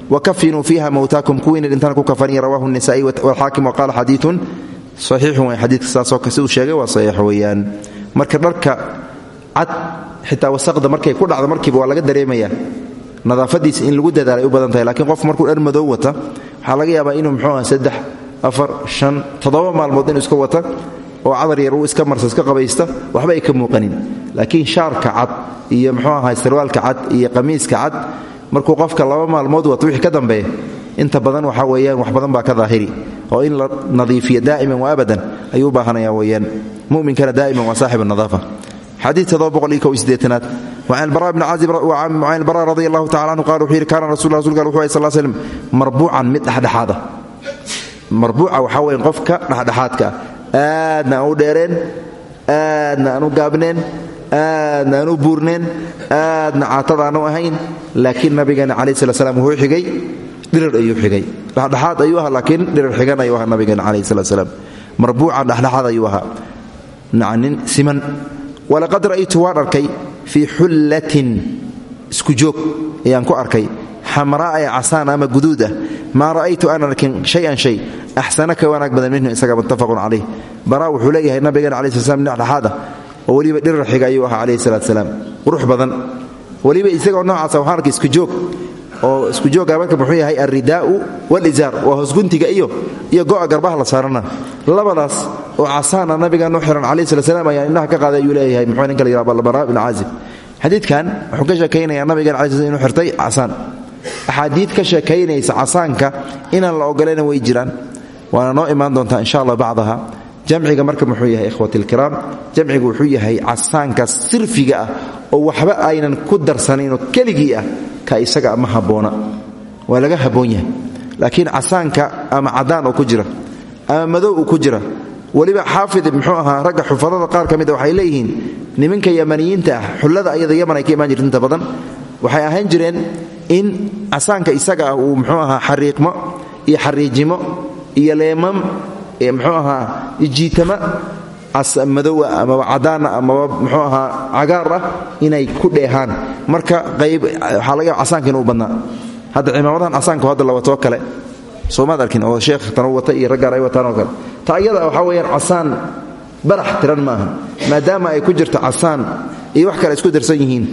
Wakafinuu fiiha mowtaakum kuwiina dhintana ku kafaniya rawahu nisaai walxaakim waqaala xadiiun saxiixun way xadiidka saasoo siduu sheegay waa saxiix weeyaan. Marka dharka cad xitaa wasaqda markay ku nadaafadiisa in lagu dadaalay u badan tahay lakiin qof markuu dhar madow wata waxaa laga yaabaa inuu mxuu aha saddex afar shan toddoba maalmood oo cadar yar uu iska marsa iska qabaysta waxba ay ka muuqanin. Laakiin shaarka cad iyo mxuu ahaa sarwaalka cad iyo qamiiska cad markuu qofka laba maalmood wato wixii ka dambeeya inta badan waxaa weeyaan wax badan baa ka daahiri. Oo in la nadiifiyo daa'iman wa abadan ayuu u baahanaya weeyaan. Mu'minkana daa'iman waa saaxib anadaafa aaadbra radi alahu taala anu qal wuuuyidhi kaana rasul rasulka wuxu sal slm marbuucan mid dhexdhexaada marbuuca waxaa weyn qofka dhexdhexaadka aadna aan u dheereen aadna aan u gaabneen aadna aan u buurneen aadna caatadaanu ahayn laakiin nabigeena calaih sala slam wuxuu xigay dhirar ayuu xigay dhexdhexaad ayuu ahaa laakiin dhirar xigan ayuu ahaa nabigeena calayh sala slam marbuucan dhexdhexaad ayuu nacnin siman walaqad ra'aytu waan arkay fii xullatin isku joog ayaan ku arkay. Xamraa ee casaan ama guduud ah. Maa ra'aytu aan arkin shayan shay axsana ka wanaag badan minhu isaga muttafaqun calayh. Bara wuxuu leeyahay nabigeena calayi slat slam dhexdhexaad ah oo weliba dhirar xiga ayuu ahaa calayhi salaat isku joog oo isku joogga marka muxuu yahay alridaa'u walizaar waa hoosguntiga iyo iyo go'a garbaha la saarana. Labadaas oo casaana nabigaan u xiran calayhi salat slam ayaa indhaha ka qaaday ayuu leeyahay muxuu ninka la yihahdo baraa ibn caazib. Xadiidkan wuxuu ka sheekaynayaa nabigan cala sl inuu xirtay casaan. Axaadiid ka sheekaynaysa casaanka inaan la ogolayna way jiraan. Waana noo imaan doontaa insha allah bacdaha jamciga marka muxuu yahay ikhwati ilkiraam jamcigu wuxuu yahay casaanka sirfiga ah oo waxba aynan ku darsanaynoo keligii ah ka isaga ma habboona waa laga habboon yahay. Laakiin casaanka ama cadaan oo ku jira ama madow ku jira weliba xaafid muxuu ahaa ragga xufadada qaar ka mida waxay leeyihiin niminka yamaniyiinta ah xullada ayada yaman ay ka imaan jirta badan waxay ahaan jireen in casaanka isaga ah uu muxuu ahaa xariiqmo iyo xariijimo iyo leemam muxuu ahaa jiitama madowa amaba cadaana amaba muxuu ahaa cagaar ah inay ku dheehaan. Marka qayb waxaa laga yaba casaanka inuu badnaa. Hadda cimaamadahan casaanka hadda la watoo kale. Soomaad arkin oo sheekh tan wata iyo raggaan ay wataan oo kale. Ta iyada waxaa casaan barax tiran maaha maadaama ay ku jirto casaan iyo wax kale isku darsan yihiin.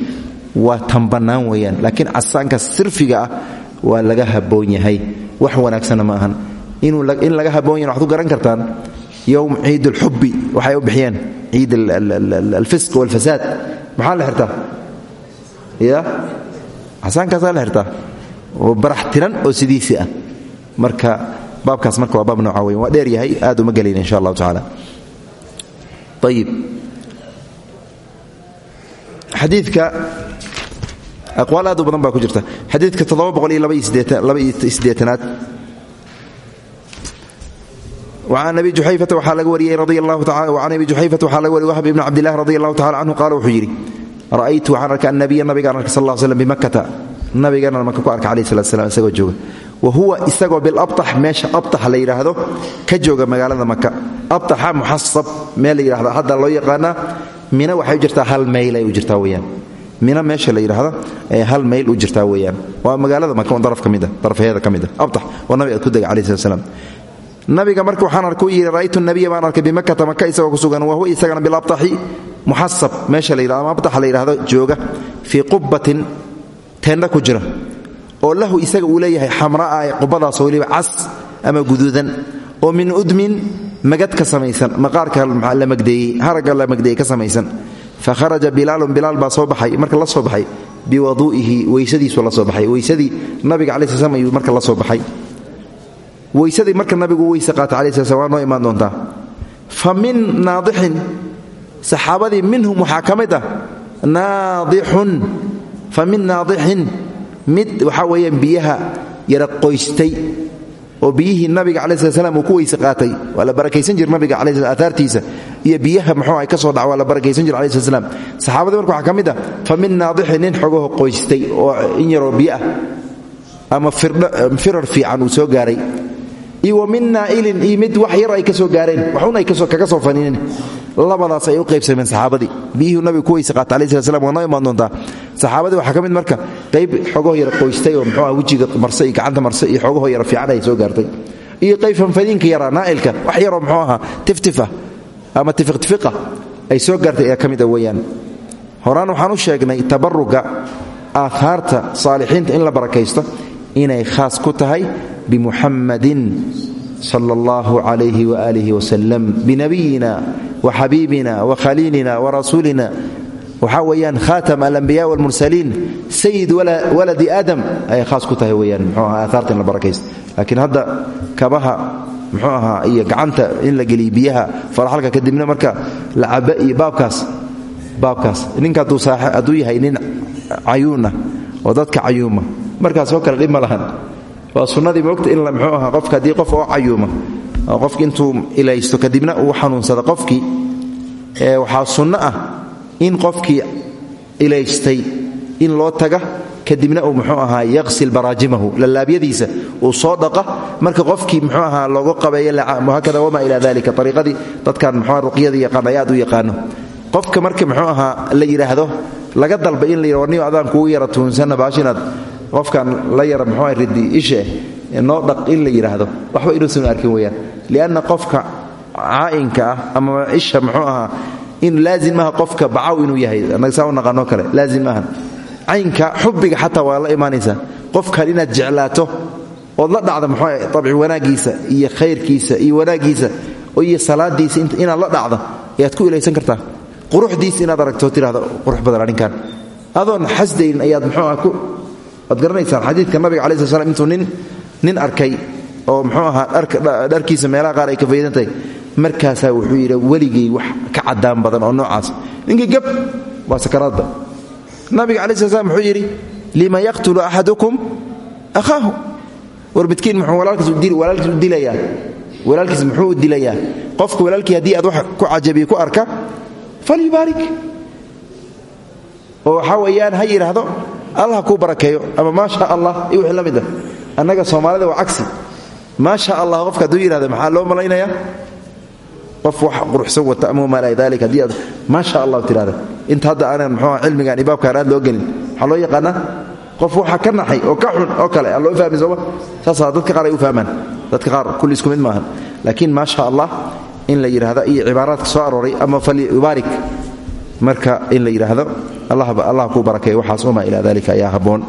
Waa tan weeyaan laakiin casaanka sirfiga ah waa laga habboon yahay. Wax wanaagsanna ma ahan in laga habboon yahan waxad ku garan kartaan yowm ciid alxubbi waxay u bixiyeen ciid alfisq walfasaad maxaa la xirtaa? Ya? Casaankaasaa la xirtaa? Oo barax tiran oo sidiisii ah. Marka baabkaas marka waa baab nooca waa dheer yahay aad uma gelayna insha allahu tacaala. Ayib xadiidka aqwaal aad baa ku jirta. Xadiidka aad an abi juxayfata waxaa laga wariyey an abi juxayfata waxaa laga wariy wahb ibn cabdilah radi allahu tacala canhu qaala wuxuu yidhi ra'aytu waxaan arka annabiya nabigaan arka sal slm bimakata nabiganan maka ku arka caleh salat slam isagoo jooga wa huwa isagoo bilabtax meesha abtax la yidhaahdo ka jooga magaalada maka abtaxa muxasab meel la yidhahdo hadda loo yaqaanaa mina waxay u jirtaa hal mayl ay u jirtaa weyaan mina meesha la yidhaahdo ee hal mayl u jirtaa weyaan waa magaalada maka on daraf ka mid ah darafheeda ka mid ah abtax waa nabigaad ku dega caleh salat slam nabiga marka waxaan arku yidhi ra'aytu nabiya baan arkay bimakata maka isagoo ku sugan wa huwa isagana bilabtaxi. Muxasab meesha la yidhahdo ama abtaxa la yidhahdo jooga fii qubbatin teendha ku jira oo lahu isaga uu leeyahay xamraa ee qubadaasoo weliba cas ama guduudan oo min udmin magad ka samaysan maqaarka la magdeeyey haragga la magdeeyey ka samaysan. Fa kharaja bilaalun bilaal baa soo baxay marka la soo baxay biwaduu'ihi weysadiisu la soo baxay weysadii nabiga cala sl marka la soo baxay weysadii marka nabigu weyse qaata cala sl slam waa noo imaan doontaa. Fa min naadixin minhum waxaa ka mid ah naadixun. Fa min naadixin mid waxaa weeyaan biyaha yara qoystay oo biyihii nabiga cala uu ku weyse qaatay. Waa la jir nabiga aataartiisa iyo biyaha muxuu ay ka soo dhaca waa la jir cala slat slam marka waxaa ka mid ah fa qoystay oo in yaroo biyo ah ama firar fiican uu soo gaaray iyo min naa'ilin iyo mid wax yar ay ka gaareen waxun ay kaga soo faniineen labadaas ay u qaybsameen saxaabadii. Biyihii nabiga ku weyse qaata alayh slat slam waa noo imaan doontaa. Marka qayb xogaho yara qoystay oo muxuu ah wejiga marse gacanta marse iyo xogaho yara fiican ay soo gaartay. Iyo qayb fanfadiinka yaraa naa'ilka wax yaroo muxuu ahaa tiftifa ama tifiqtifiqa ay soo gaartay ayaa ka mid horaan waxaan u sheegnay tabaruga aahaarta saalixiinta in la barakaysto inay khaas ku tahay bimuxammadin sala allahu calayhi waaalihi wasalam binabiyina wa xabiibina wa khaliilina wa rasuulina waxaa weeyaan khaatam alambiya walmursaliin sayid waladi aadam ayay khaas ku tahay weyaan mxuu aha aaaarta in la barakaysto laakiin hadda kabaha muxuu ahaa iyo gacanta in la geliyo biyaha faraxalka kadibna marka la caba iyo oo kale dhib waa sunnadii moogta in mxuu ahaa qofka haddii qof oo cayuuma qofki intuu ilaysto kadibna uu xanuunsado qofkii waxaa sunno ah in qofkii ilaystay in loo taga kadibna uu muxuu ahaa yaqsil baraajimahu lallaabyadiisa uu soo dhaqa. Marka qofkii muxuu ahaa loogu qabeeyo hakada wamaa ilaa dalika ariiqadii dadkan muxua ruqyada yaqaan ay yaqaano. Qofka marka muxuu ahaa la yidhaahdo laga dalba in la warniyo adaan kugu yara tuunsanna qofkan la yara muxuu ridi ishe noo dhaq in la yidhaahdo waxba inuusan arkin weyaan lianna qofka caa'inka ah ama isha muxuu ahaa in laazim maaha qofka bacaw inuu yahay annaga saa u kale laazim maahan caynka xubbiga xataa waa la imaanaysaa qofkan inaad jeclaato ood la dhacda muxuu abci wanaaggiisa iyo khayrkiisa iyo wanaaggiisa iyo salaadiisa inaad la dhacdo ayaad ku ilaysan kartaa. Quruxdiisa inaad aragto tirahdo qurux badan arrinkan adoon xasdayn ayaad muxuu ku waad garanaysaan xadiidka nabiga cala sl intuu nin arkay oo muxuu ahaa dharkiisa meelaha qaar ay ka faydantahay markaasaa wuxuu yidhi weligay wax ka caddaan badan oo noocaas. Ninkii gab waa sakaraadba nabiga cala sl wuxuu yidhi lima yaqtulu axadukum akhaahu war midkiin muxuu walaalkiis u dilayaa. Walaalkiis muxuu u dilayaa. Qofka walaalkii haddii aad wax ku cajabiyo ku arka falyubaarik oo waxaa weeyaan ha yidhaahdo allah kuu barakeeyo. Ama maa sha allah iyo wixii la mid ah. Soomaalida waa cagsi. Maa sha allah qofka hadduu yidhahdo maxaa loo malaynayaa qof wax quruxsan wata ama maa ilaa dalik haddii aad maa sha allah tirahda inta hadda aanan muxuu cilmigan iyo aad loo gelin. Waxaa loo yaqaanaa qof waxa ka naxay oo ka xun oo kale. Aan loo fahmin sooma saasaa dadka qaar ay u fahmaan. Dadka qaar kulli isku mid maahan. Laakiin maa sha allah in la yidhaahdo iyo cibaaraadka soo arooray ama falyubaarik marka in la yidhaahdo allah kuu barakeeyo waxaas wamaa ilaa dalika ayaa habboon.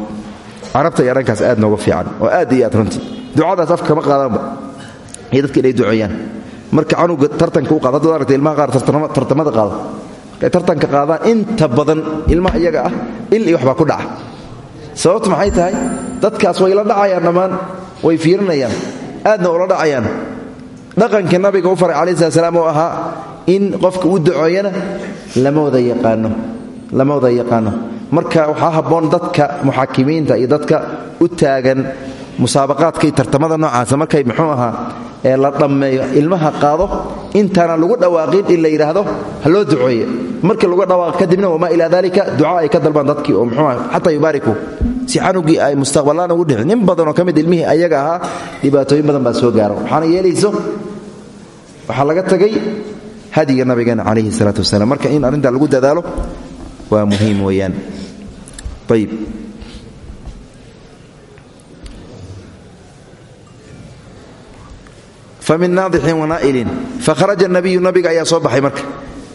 Carabta iyo aad nooga fiican oo aad iyo aad runtii ducadaas afka kama qaadaanba. Iyo dadka inay duceeyaan. Marka canuga tartanka u qaado haddaad ilmaha qaar tartamada qaado markay tartanka qaadaan inta badan ilmaha iyaga ah il iyo waxbaa ku dhaca. Sababtu maxay tahay? Dadkaas way la dhacayaan dhammaan way fiirinayaan. Aadna ula dhacayaan. Dhaqankii nabiga u faray calayi slat oo ahaa in qofka u ducooyana lama wada yaqaano lama wada yaqaano. Marka waxaa habboon dadka muxakimiinta iyo dadka u taagan musaabaqaadka iyo tartamada noocaasa. Markay muxuu ahaa ee la dhammeeyo ilmaha qaado intaana lagu dhawaaqin in la yidhaahdo ha loo duceeye markii lagu dhawaaqo kadibna wamaa ilaa dalika duca ay ka dalbaan dadkii oo muxuu aha yubaariku si canugii ay mustaqballaan ugu dhicin. In badanoo ka mid ayaga ahaa dhibaatooyin badan baa soo gaaro. Waxaana yeelayso waxaa laga tagay hadiga nabigeena calayhi salaatu wasalaam. Marka in arrintaa lagu dadaalo waa muhiim weeyaan. Ayib famin naadixin wanaa'ilin fakharaja nabiyu nabiga ayaa soo baxay marka.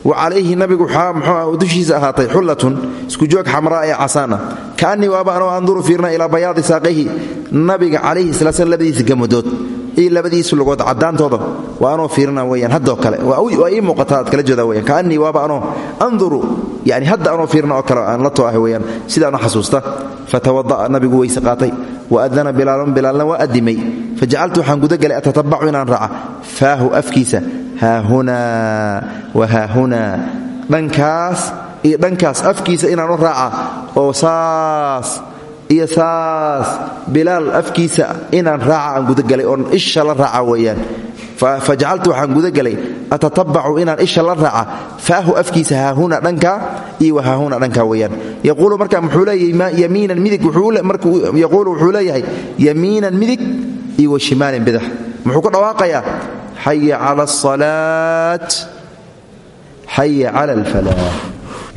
Wa calayhi nabigu waxaa mxuu dushiisa ahaatay xullatun iskujoog xamraa ee casaan ah kaannii waaba anoo anduru fiirna ilaa bayaadi saaqayhi. Nabiga calayhi sala slam labadiisa gamudood iyo labadiisu lugood caddaantooda waa anoo fiirina weyaan kale. Waa ii muuqataa aad kala jeedaa weyaan kaannii waaba anoo anduru yani hadda anoo fiirina oo kale aan la too ah weyaan sidaanu xasuusta fatawada'a nabigu weyse qaatay. Wa adana bilaalun bilaalna waa addimay. Fajacaltu waxaan gudagelay atatabacu inaan raaca. Faahu afkiisa haahunaa wa haahunaa dhankaas iyo dhankaas afkiisa inaan u raaca oo saas iyo saas bilaal afkiisa inaan raaca aan gudagelay oon isha la raaca weeyaan. Fajacaltu waxaan gudagelay atatabacu inaan isha la raaca faahu afkiisa haahuna dhankaa iyo wahaahuna dhankaa weeyaan. Yaquulu marka muxuu yamiinan midig yaquulu wuxuu leeyahay yamiinan midig iyo wa shimaalin bidax muxuu ku dhawaaqayaa xaya cala asalaat xaya cala alfalaax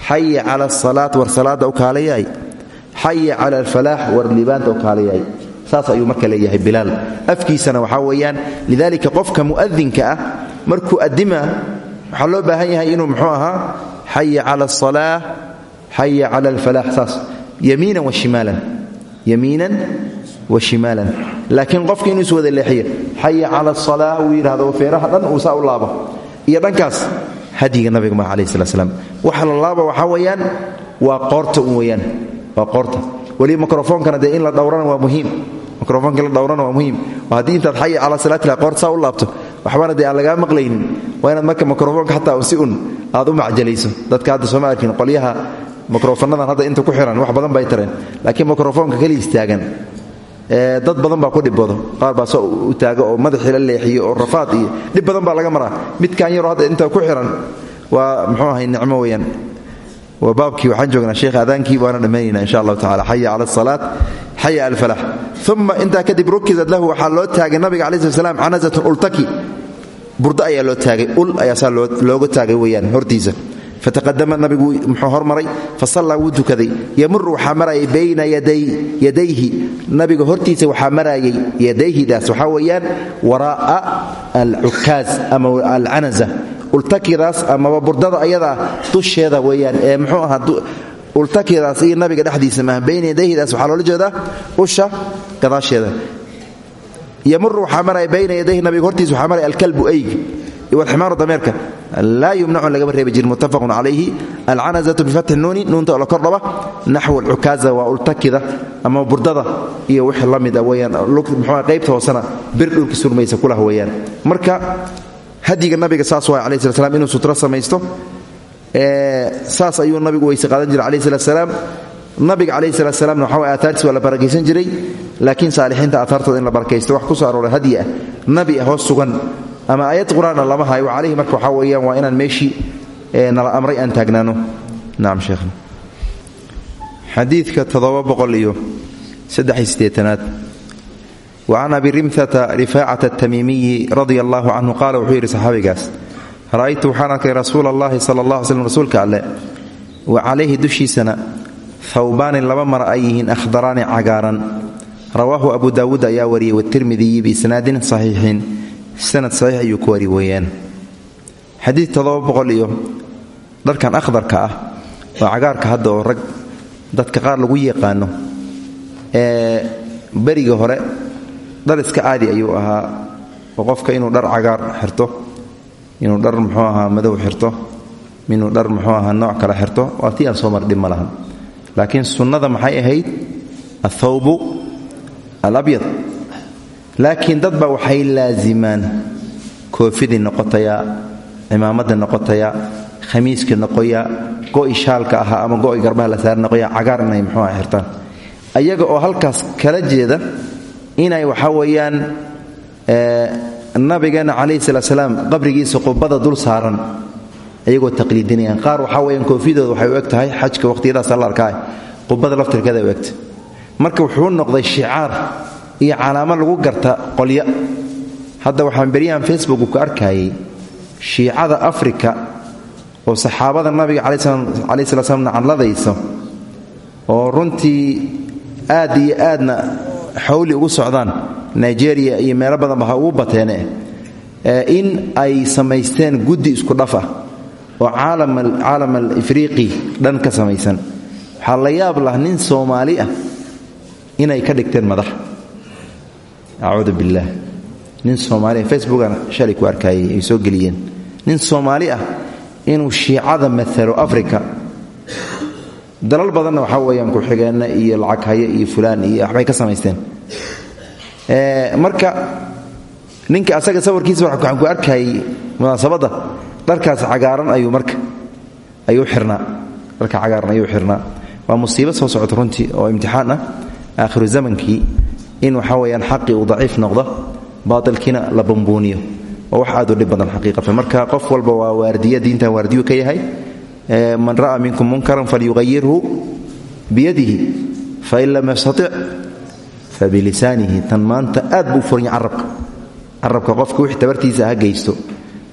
xaya cala asalaat war salaadda u kaalayahay xaya cala alfalaax war liibaanta u kaalayahay. Saas ayuu marka leeyahay bilaal. Afkiisana waxaa weeyaan lidalika qofka mu'adinka ah markuu addima waxaa loo baahan yahay inuu muxuu ahaa xaya cala asalaa xaya cala alfalaax saas. Yamiinan wa shimaalan. Yamiinan wa shimaalan. Laakiin qofka inuu is wada leexiyo xaya cala asalaa uu yidhahdo feeraha dhan uu saa u laabo. Iyo dhankaas hadyiga nabiga ma weeyaan waa qoorta un weliba mikrofoonkana dee in la dhowrana waa muhiim. Mikrofoonka la dhowrana waa muhiim. Oo haddii intaad xaya calaa salaatila qoorta saa u laabto waxbana dee aan lagaa maqlaynin. Waa inaad marka mikrofoonka xataa si un aad u macjalayso dadka hadda sooma arkin qolyaha mikrofonadan hadda inta ku xiran wax badan bay tareen. Laakiin mikrofoonka keli istaagan. Dad badan baa ku dhiboodo. Qaar baa soo u taaga oo madaxii la leexiyo oo rafaad iyo dhib badan baa laga maraa. Midkaan yaroo hadda inta ku xiran waa muxuu ahay nicmo weeyaan waa baabkii waxaan joognaa sheekh aadaankii waana dhammaynayna insha allahu tacala xaya cala asalaat xaya alfalax uma intaa kadib rukizat lahu waxaa loo taagay nabiga calayi slat slam canazatun ultaki. Burdo ayaa loo taagay ul ayaa saa looga taagay weeyaan hortiisa. Fataqadama nabigu muxuu hormaray fasallaa wuu tukaday yamuru waxaa marayay bayna yadayhi. Nabiga hortiisa waxaa marayay yadayhidaas. Waxaa weeyaan waraa'a alcukaaz ama ultakidaas amaba burdada ayadaa dusheeda weeyaan ee muxuu ahaa ultakidaas iyo nabiga dhexdiisa maaha bayna yadayhidaas waxaa loola jeedaa usha gadaasheeda. Yamuru waxaa maraya yadayhi nabiga hortiisa waxaa maraya alkalbu eyg walximaaru dameerka. Laa yumnacun lagama reebi jirin muttafaqun calayhi alcanazatu bifatxi nuuni nuunta oo la kordhaba naxw alcukaaza waa ultakida ama burdada iyo wix la mid a weyaan muxuu qaybta hoosena bir dhulka surmaysa kulah weeyaan. Marka hadiga nabiga saas waay alayh slat slam inuu sutro samaysto. Saas ayuu nabigu weyse qaadan jiray slat salaam. Nabiga calayhi salat waxa way aataartiis waa la barakaysan jiray laakiin saalixiinta aataartooda in la barakaysto wax ku soo arooray ah. Nabi ah sugan ama aayad qur'aanna lama hayo calayhi marka waxaa weeyaan waa inaan meeshii nala amray aan taagnaano. Nacam sheekhna. Xadiidka toddoba saddex iyo wacan abi rimhata rifaacata atamiimiyi radia allahu canhu qaala wuxuu yidhi saxaabigaas ra'aytu waxaan arkay rasuula allahi sala allah slm rasuulka alleh wa calayhi dushiisana hawbaanin laba mar ay yihiin akhdaraani cagaaran rawaahu abu daawuud ayaa wariyey watirmidiyi biisnaadin saxiixin sanad saxiix ayuu ku wari weeyaan xadiid iyo dharkan akhdarka ah oo cagaarka hadda oo rag dadka qaar lagu yaqaano ee beriga hore dhar iska caadi ayuu ahaa. Oo qofka inuu dhar cagaar xirto inuu dhar muxuu ahaa madow xirto inuu dhar muxuu ahaa nooc kale xirto waa tii aan soo mardhib ma lahan. Laakiin sunnada maxay ahayd? Athawbu alabyad. Laakiin dadba waxay laazimaan. Koofidii noqotayaa cimaamaddii noqotayaa khamiiskii noqoyaa go'i shaalka ahaa ama go'i garbaha la saar noqoyaa cagaar inay muxuu ah xirtaan. Ayaga oo halkaas kala jeeda inay waxaa weeyaan nabigeenna calayhi salaat salaam qabrigiisa qubada dul saaran ayagoo taqliidinayaan. Qaar waxaa weyaan koofidooda waxay u eg tahay xajka waqhtiyadaas alla arkaa qubada laftirkeeda u marka wuxuu noqday shicaar iyo calaamo lagu garta qolya hadda waxaan beryahan facebook ku arkayay shiicada afrika oo saxaabada nabiga calai sala slam nacadladayso oo runtii aad iyo aadna xawli ugu socdaan nigeria iyo meelo badanba ha ugu bateene in ay samaysteen guddi isku dhaf ah oo caalam al ifriiqi dhan ka samaysan. Waxaa la yaab lah nin soomaali ah inay ka dhigteen madax. Acuudu billaah nin soomaaliah facebookana shalay ku arkayay ay soo geliyeen. Nin soomaali ah inuu shiicada maalo africa dalal badanna waxaa weeyaan ku-xigeenna iyo lacag haye iyo fulaan iyo waxbay ka samaysteen. Marka ninka asaga sawirkiisa waxaan ku arkayay munaasabadda. Dharkaas cagaaran ayuu marka ayuu xirnaa. Dharka cagaaran ayuu xirnaa. Waa musiibo soo socota runtii oo imtixaan ah aakhiru zamankii in waxaa weyaan xaqii uu daciif noqdo baatilkiina la bambuuniyo oo wax aad u dhib badan xaqiiqatan marka qof walba waa waardiya diintan waardiyu ka yahay man ra'a minkum munkaran falyuqayirhu biyadihi fain lam yastatic fabilisaanihi tan maanta aad buu furanya carabka. Carabka qofka wix tabartiisa ha geysto.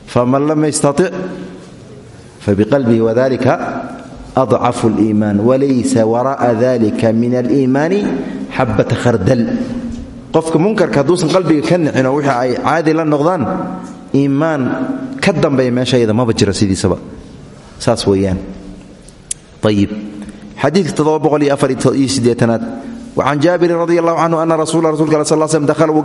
Faman lam yastatic fabiqalbihi wadalika adcafu اliimaan walaysa wara'a dalika min aliimaani xabata khardal. Qofka munkarka hadduusan qalbiga ka nicino wixii ay caadi la noqdaan iimaan ka dambeeya meeshayada maba jira sidiisaba saas weeyaan. Ayib xadiidka aad wacan jaabirin radi allahu canhu ana rasula rasulka sal slm dahala wuu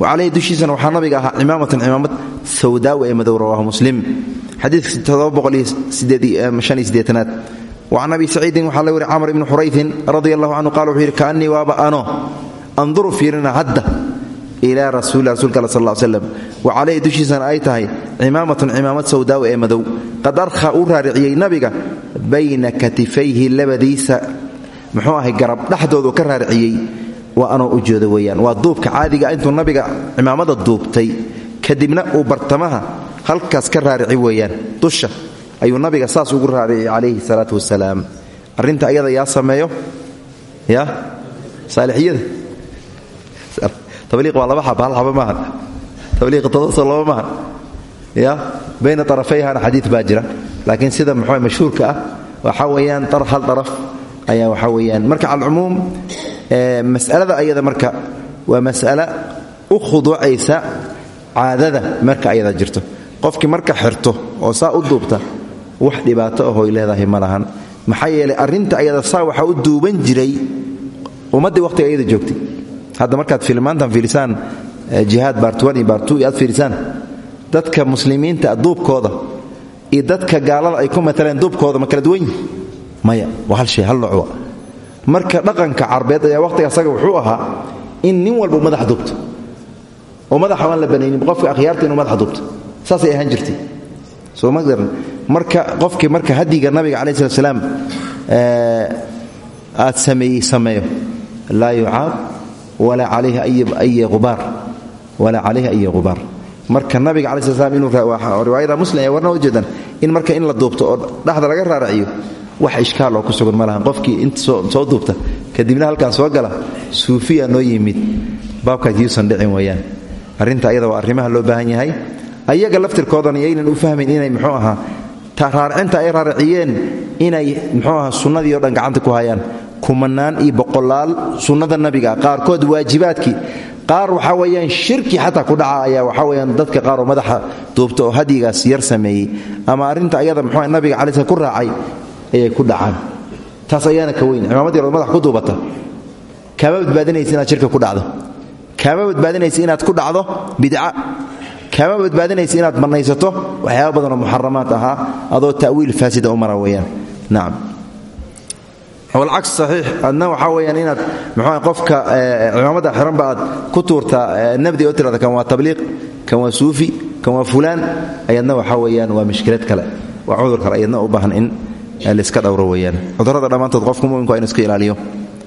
wa calayhi dushiisana waxaa nabiga ahaa cimaamatan cimaamad sawdaawa ee madow rawahu muslim. Xadiidka aad wacan abi saciidin waxaa la weri camr ibni xuraytin radi allahu canhu hadda ilaa rasuuli rasulka al sal slam wa calayhi dushiisana ay tahay cimaamatun cimaamad sawdaawa ee madow. Qad arkha uu raariciyey nabiga bayna katifayhi labadiisa. Muxuu ahay garab dhexdoodu ka raariciyey. Waa anoo u jeedo weeyaan. Waa duubka caadiga intuu nabiga cimaamada duubtay. Kadibna uu bartamaha halkaas ka raarici weeyaan. Dusha ayuu nabiga saas ugu raariciyey calayhi salaatu wasalaam arrinta ayada yaa sameeyo? Ya saalixiyada tabliiq waa laba xaba hal xaba maaha tabliiq todoso laba maaha ya? Bayna arafayhana xadiid baa jira. Sida muxuu mashhuurka ah waxaa weeyaan hal daraf ayaa waxaa weeyaan. Marka calcumuum mas'alada ayada marka waa mas'ala u khuduucaysa caadada marka ayada jirto. Qofkii marka xirto oo saa u duubta wax dhibaato ahoy leedahay ma lahan. Yeelay arrinta ayada saa waxaa u duuban jiray ummaddii waqhtiga ayada joogtay hadda markaad filmaantan fiilisaan jihaad baartuwan iyo baartu iyo aad fiilisaan dadka muslimiinta duubkooda iyo dadka gaalada ay ku mataleen duubkooda ma kala duwan maya waa hal hal noocwa marka dhaqanka carbeed ayaa waqhtiga asaga wuxuu ahaa in nin walba madaxa duubto. Oo madaxa aan la banaynin qofka akhyaarta inuu madaxa duubto. Saasay ahaan jirtay. Soo ma garan marka qofkii marka hadiga nabiga calaih slat slaam aad sameeyey sameeyo. Laa yucaab walaa calayhi ay qubaar marka nabiga cala sl riwaayada muslim ee warna ujeedan in marka in la duubto oo dhexda laga raaraciyo wax ishkaal oo ku sugan ma lahan. Qofkii inta soo duubta kadibna halkan soo gala suufiya noo yimid. Baabkaas yuusan dhicin weeyaan arrinta ayada waa arrimaha loo baahan yahay. Ayaga laftirkoodan yaynan u fahmayn inay muxuu ahaa raaracinta ay raaraciyeen inay muxuu ahaa sunnadii o dhan gacanta ku hayaan kumanaan iyo boqolaal sunnada nabiga qaarkood waajibaadkii. Qaar waxaa weyaan shirki xataa ku dhaca ayaa waxaa weyaan dadka qaar oo madaxa duubta oo hadyigaas yar sameeyey. Ama arrinta ayada muxuu nabiga cala sl ku raacay ayay ku dhacaan. Taas ayaana ka weyn. Cimaamad yarood madax ku duubata. Kaama badbaadinaysa inaad shirka ku dhacdo. Kaama badbaadinaysa inaad ku dhacdo bidca. Kaama badbaadinaysa inaad banaysato waxyaaba badanoo muxaramaad ahaa adoo ta'wiil faasida u mara weyaan nacam walcaks saxiix adna waxaa weyaan inaad mxu qofka cimaamada xiranba aad ku tuurtaa nabdi oo tirada kan waa tabliiq kan waa suufi kan waa fulaan ayadna waxaa weyaan waa mishkilad kale. Waa cudur kale ayadna u baahan in laiska dhowro weyaan cudurrada dhammaantood qofka muminka inu iska ilaaliyo.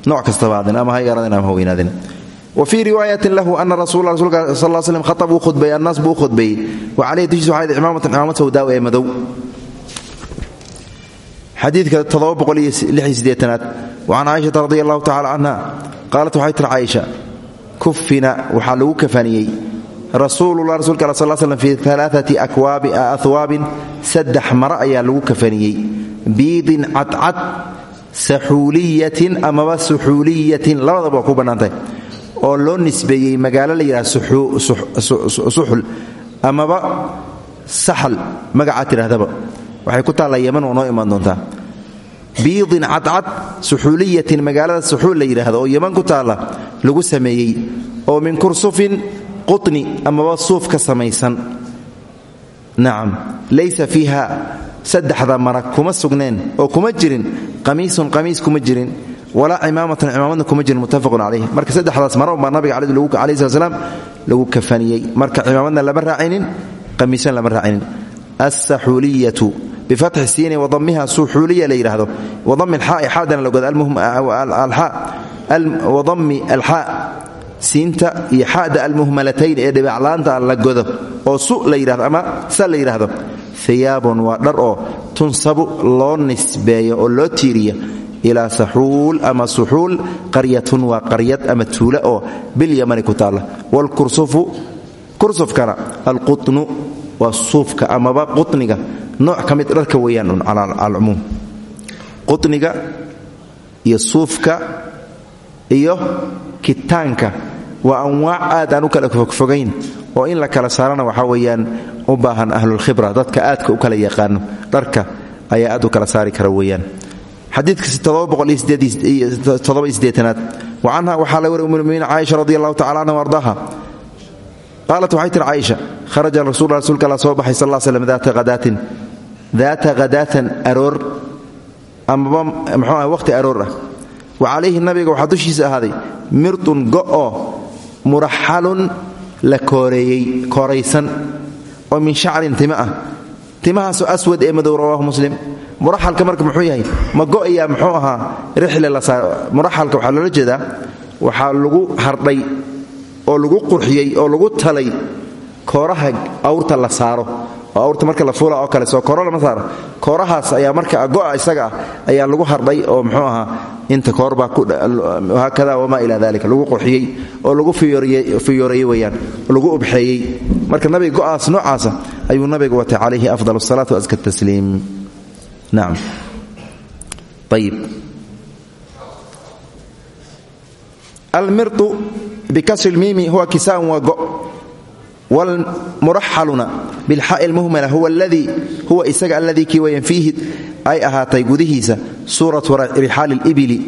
Nooc kastaba adin ama ha yaraadin ama ha weynaadin wa fii riwaayatin lahu ana rasuula rasulka sal slm khatab uu khudbeeyey annaas buu u khudbeeyey wa calayhi dushiisa waxaa yidhi cimaamatan cimaamad sawdaaw ee xadiidka aad wacan caaishata radi allahu tacala canha qaalat waxay tiri caaisha kufina waxaa lagu kafaniyey. Rasuulula rasulka al sal slm fii alaaati ahwaabin saddex maro ayaa lagu kafaniyey. Biidin cadcad saxuuliyatin amaba suxuuliyatin labadaba waa ku bannaantahay oo loo nisbeeyey magaalo la yidhaha suxul amaba saxal magacaa tidhahdaba waxay ku taallaa yeman oo noo imaan doontaa. Biidin cadcad suxuuliyatin magaalada suxuul la yidhaahdo oo yeman ku taalla lagu sameeyey oo min kursufin qutni amaba suuf ka samaysan. Nacam laysa fiiha saddexda mara kuma oo kuma jirin qamiisun qamiis kuma jirin walaa cimaamatan cimaamadna kuma jirin muttafaqun calayh marka saddexdaas mara umbaa nabiga calayhi slat slaam lagu kafaniyey. Marka cimaamadna lama raacinin qamiisna lama raacinin. Alsaxuuliyatu bifatxi siini wadamiha suxuuliya la yidhaahdo wadami alxaai xaadana lagoda wadami alxaa siinta iyo xada almuhmalatayn ee dhibaclaanta la godo oo su la yidhahdo ama sa la yidhaahdo hiyaabun waa dhar oo tunsabu loo nisbeeyo oo loo tiiriya ilaa saxuul ama suxuul qaryatun waa qaryad ama tuula oo bilyamani ku taalla wlkursufu kursufkana waa suufka amaba qutniga nooc ka mid dharka weeyaan alcumuum qutniga iyo suufka iyo kitaanka waa anwaac aad aan u kala fogfogayn oo in la kala saarana waxaa weeyaan u baahan ahlulkhibra dadka aadka u kala yaqaano dharka ayaa aad u kala saari kara weeyaan. Xadiidka wa canha waxaa la wari ummuminiin caaisha radi allahu tacala anha ardaaha qaalat waxay tiri caaisha kharaja rasul rasuulka alla soo baxay sal l slm daata hadaatin daata hadaatan aroor amaba mxuu ah waqhti aroor ah wa calayhi nabiga waxaa dushiisa ahaaday mirtun go'oo muraxalun la kooreeyey oo min shacrin tima ah timahaasoo aswad ee madow rawaahu muslim muraxalka marka muxuu yahay ma go'ayaa muxuu ahaa rixle la saar muraxalka waxaa loola jeedaa waxaa lagu hardhay oo lagu qurxiyey oo lagu talay kooraha awrta la saaro oo awrta marka la fuula oo kale soo kooro lama saaro. Koorahaas ayaa marka go'a isaga ayaa lagu hardhay oo muxuu ahaa inta koorbaa haakada wamaa ilaa dalika lagu qurxiyey oo lagu fiyooreeyey weyaan oo lagu ubxeeyey. Marka nabiga go'aas noocaasa ayuu nabiga watay calayhi afdal asalaat waska tasliim. Nacam ayib almirtu bikasri lmiimi huwa kisaan waa go wlmuraxaluna bilxaai lmuhmala huwa isaga alladii kii wayan fiihi ay ahaatay gudihiisa suuratu rixaali libili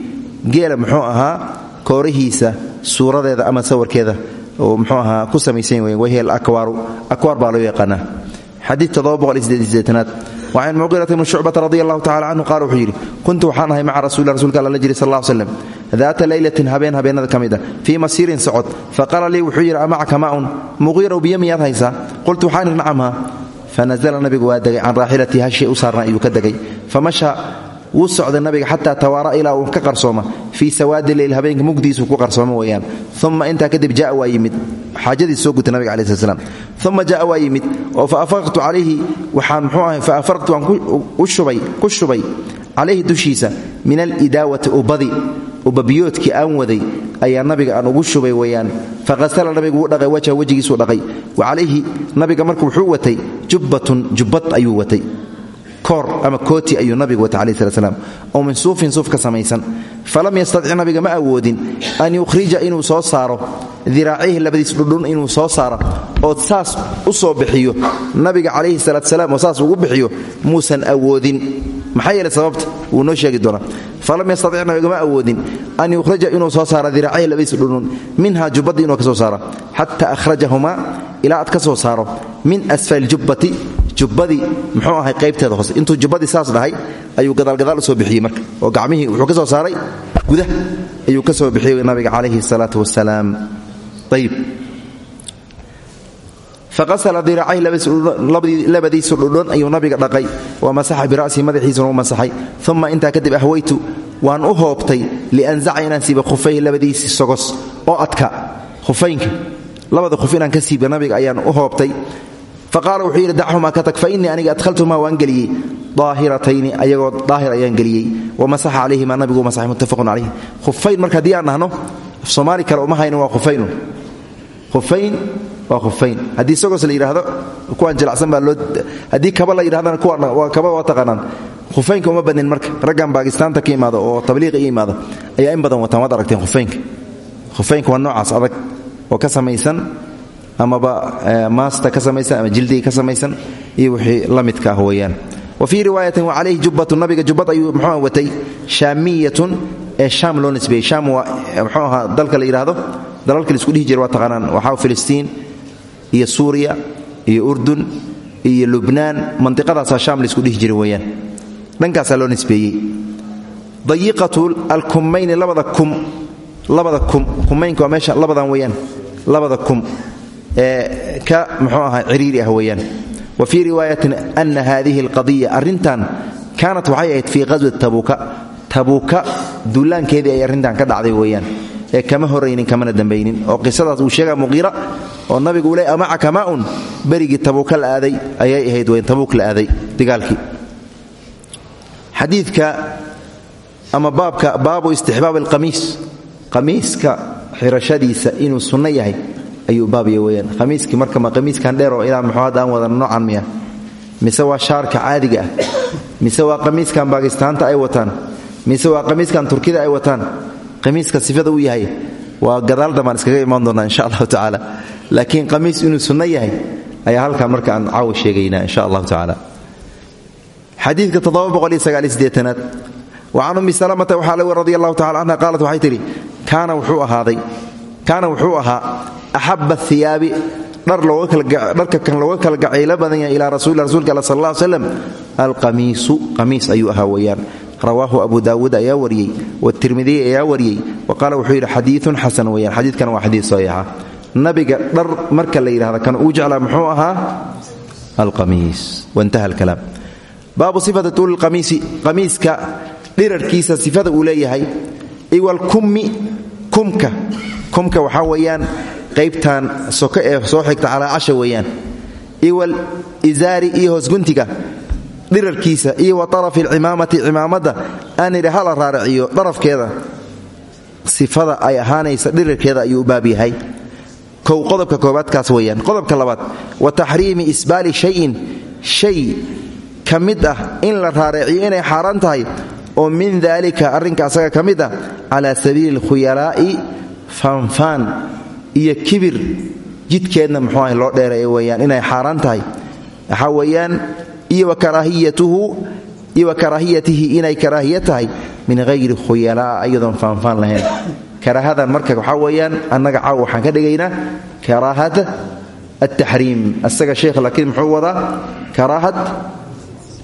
geela muxuu ahaa koorihiisa suuradeeda ama sawirkeeda mxuu ahaa ku samaysan wahiy alakwaaru akwaar baa loo yaqaanaa xadiid aad wacan muqirata bni shucbata radi allahu tacala canhu qaal wuxuu yidhi kuntu waxaan ahay maca rasuli rsulka alla daata leylatin habeen habeenada ka mid a fii masiirin socod faqaala lii wuxuu yidhi amacaka maun muqiirow biyo miyaad haysaa qultu waxaan idhi nacamha fanazla nabigu waa degay can raaxilatii hashii u saarnaa ayuu ka degay famasha wuu socday nabiga xataa tawaara ilaa uu ka qarsooma fii sawaadi leyl habeenka mugdiisu ku qarsooma weyaan uma intaa kadib jaa waa yimid xaajadiis soo gutay nabiga alai sl slam uma jaa ubabiyoodkii aan waday ayaa nabiga aan ugu shubay weyaan faqasala nabigu wuu dhaqay wajha wejigiisuu dhaqay. Wa calayhi nabiga marka wuxuu watay jubbatun jubbad ayuu watay. Koor ama kooti ayuu nabigu watay alayh slat oo min suufin suuf ka samaysan. Falam yastatic nabiga ma awoodin an yukhrija inuu soo saaro. Diraacihi labadiis dhudhun inuu soo saaro. Oo saas u soo bixiyo. Nabiga calayhi salaat salaam oo saas ugu bixiyo muusan awoodin maxaa yeelay sababta wuu noo sheegi doonaa falam yastatic nabiga ma awoodin an yukhrija inuu soo saaro diraacihi labadiis dhudhun minha jubbadii inuu ka soo saaro xata akhrajahumaa ilaa aad ka soo saaro min asfali jubbati jubbadii muxuu ahay qaybteeda hoose. Intuu jubbadii saas dhahay ayuu gadaalgadaal u soo bixiyey marka oo gacmihii wuxuu ka soo saaray gudah ayuu ka soo bixiyey nabiga calayhi salaatu wasalaam ayib faqasala diraacahi labadiisu dhudhon ayuu nabiga dhaqay. Wa masaxa bira'sihi madaxiisuna u masaxay. Uma intaa kadib ahwaytu waan u hoobtay lianzaca inaan siiba khufayhi labadiisii sogos oo adka. Khufaynka labada khuf inaan ka siiba nabiga ayaan u hoobtay. Faqaala wuxuu ka tag fa innii aniga adhaltumaa waan geliyey. Daahiratayni ayagoo daahir ayaan geliyey. Wamasaxa calayhima nabigu masaxay muttafaqun calayh khufayn marka haddii aan dhahno kale uma hayno waa khufaynu khufayn waa khufayn. Haddii isagoos la yidhaahdo kuwaan jilacsan baa loo haddii kaba la yidhahdana kuwa waa kaba waa taqaanaan. Khufaynka uma badnin marka. Raggan baakistaanta ka imaado oo tabliiqa i ayaa in badan wataan waad aragteen khufaynka. Khufaynka waa noocaas adag oo ka samaysan amaba maasta ka samaysan ama jildiga ka samaysan iyo wixii la midka ah weeyaan. Wa fii riwaayatin wa calayhi jubbatu nabiga jubbad ayuu muxuu watay shaamiyatun ee shaam loo nisbeeyey. Shaam waa ahaa dalka la yidhaahdo. Dalalka la isku dhihi jira waa taqaanaan. Waxaa filistiin iyo suuriya iyo urdun iyo lubnaan. Mandiqadaasaa shaam la isku dhihi jira weeyaan. Dhankaasaa loo nisbeeyey. Dayiqatu alkummayni labada kum labada kum. Kumaynka waa meesha labadan weeyaan. Labada kum. Ee ka muxuu ahaa ciriiri ah weeyaan. Wa fii riwaayatin ana hadihi alqadiya arrintan kaanat waxay ahayd fii qaswat tabuuka. Tabuuka duulaankeedii ay arrintan ka dhacday weeyaan ee kama horaynin kamana dambaynin. Oo qisadaas uu sheega muqiira oo nabigu le amacaka maaun berigii tabuuka la aaday ayay ahayd weyn tabuuk la aaday dagaalkii xadiidka ama baabka baabu istixbaab alqamiis. Qamiiska xirashadiisa inuu sunno yahay ayuu baabya weyaan khamiiskii marka ma qamiiskan dheer oo ilaa muxuu hadda aan wadana noocan miya? Mise waa shaarka caadiga ah? Mise waa qamiiskan baakistaanta ay wataan? Mise waa qamiiskan turkida ay wataan qamiiska sifada u yahay. Waa gadaal dambaan iskaga imaan doonaa insha allahu tacaala. Laakiin qamiis inuu sunno yahay ayaa halkan marka aan caawa sheegaynaa insha allahu tacaala. Xadiidka aad wacan ummi salamata waxaa lawi radi allahu tacala canha qaalat waxay tidhi kaana wuxuu ahaa axabba hiyaabi dharka kan looga kala gacaylo badan yahay ilaa rasuli rsulka all sal alla ly slam alqamiisu qamiis ayuu ahaa weeyaan rawaahu abu daawuud ayaa wariyey watirmidiy ayaa wariyey wa qaala wuxuu yidhi xadiiun xasan weyaan xadiidkan waa xadiid saxiixa nabiga dhar marka la yidhahda kan uu jeclaa muxuu ahaa? Alqamiis. Waintaha alkalaam. Baabu sifati tuuli qamiisi qamiiska dhirarkiisa sifada uu leeyahay iwalkummi kumka. Kumka waxaa weeyaan qaybtan soke ee soo xigta calaa casha weeyaan. Iwal izaari iyo hoosguntiga dhirarkiisa iyo wa arafi alcimaamati cimaamadda aan idhi hala raaraciyo darafkeeda sifada ay ahaanaysa dhirarkeeda ayuu baab yahay. Kow qodobka koobaadkaas weeyaan. Qodobka labaad wa taxriimi isbaali shayin shay ka mid ah in la raaraciyo inay xaaraan tahay oo min daalika arrinka asaga ka mid ah calaa sabiili alkhuyalaa'i faanfaan iyo kibir. Jidkeedna muxuu ah loo dheereeya weeyaan inay xaaraan tahay. Waxaa weeyaan iyo karaahiyatihi inay karaahiya tahay min hayri khuyalaa iyadoon faanfaan lahayn. Karaahadan marka waxaa weeyaan annaga caaw waxaan ka dhigaynaa karaahata altaxriim asaga sheekh laakiin muxuu wadaa? Karaahat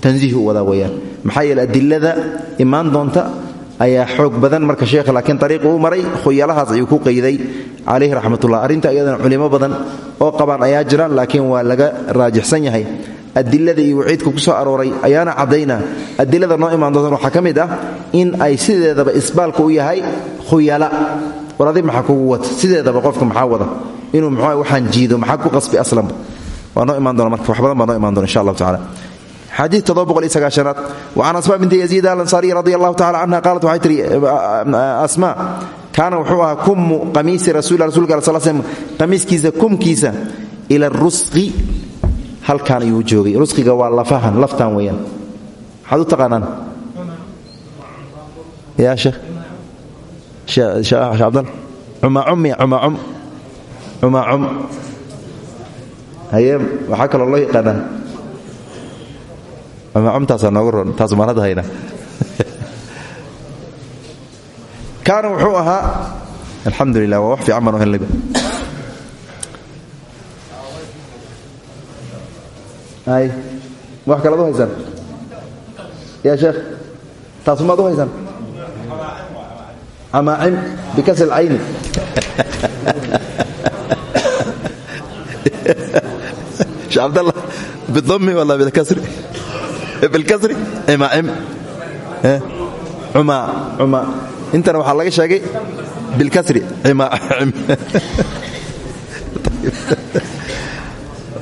tanziih u wadaa weyaan maxaa yeele adilada imaan doonta ayaa xoog badan marka sheekha laakiin ariiqu u maray khuyalahaas ayuu ku qayday calayhi raxmatullah. Arrinta iyadana culimo badan oo qabaan ayaa jira laakiin waa laga raajixsan yahay adilada iyo waciidka ku soo arooray ayaana caddayna adilada noo imaan doontan waxaa ka ah in ay sideedaba isbaalka u yahay khuyala. War maxaa kugu wata sideedaba qofka maxaa wada? Inuu muxuu waxaan jiido maxaa ku qasbi aslanba waa noo imaan doona marka wax badan baa noo imaan doona insha allahu tacala xadiid aad wacan asma binti yaziid alansaariy radi allahu tacala canha qaalat waxay tihi asma kaana wuxuu ahaa kummu qamiisi rasuul rasulka al sl qamiiskiisa kumkiisa ila rusqi halkaan ayuu joogay. Rusqiga waa lafahan laftan weeyaan. Maxaad u taqaanaan? Ya sheekh? Sheekh cabdal cumaacum ya cumaacum cumaacum haye waxaa kaloo loo yaqaanaa. Amacumtaasaa nooga ron taas maan hadda hayna. Kaana wuxuu ahaa alxamdu lilah waa wax fiican baan u helnayba ay wax kalaad u haysaan ya sheekh taas maad u haysaan camaacim bikasri alcayni sheekh cabdallah bidami wala bilkasri? Bilkasri? Imaacim cumaa cumaa intana waxaa laga sheegay bilkasri imaacim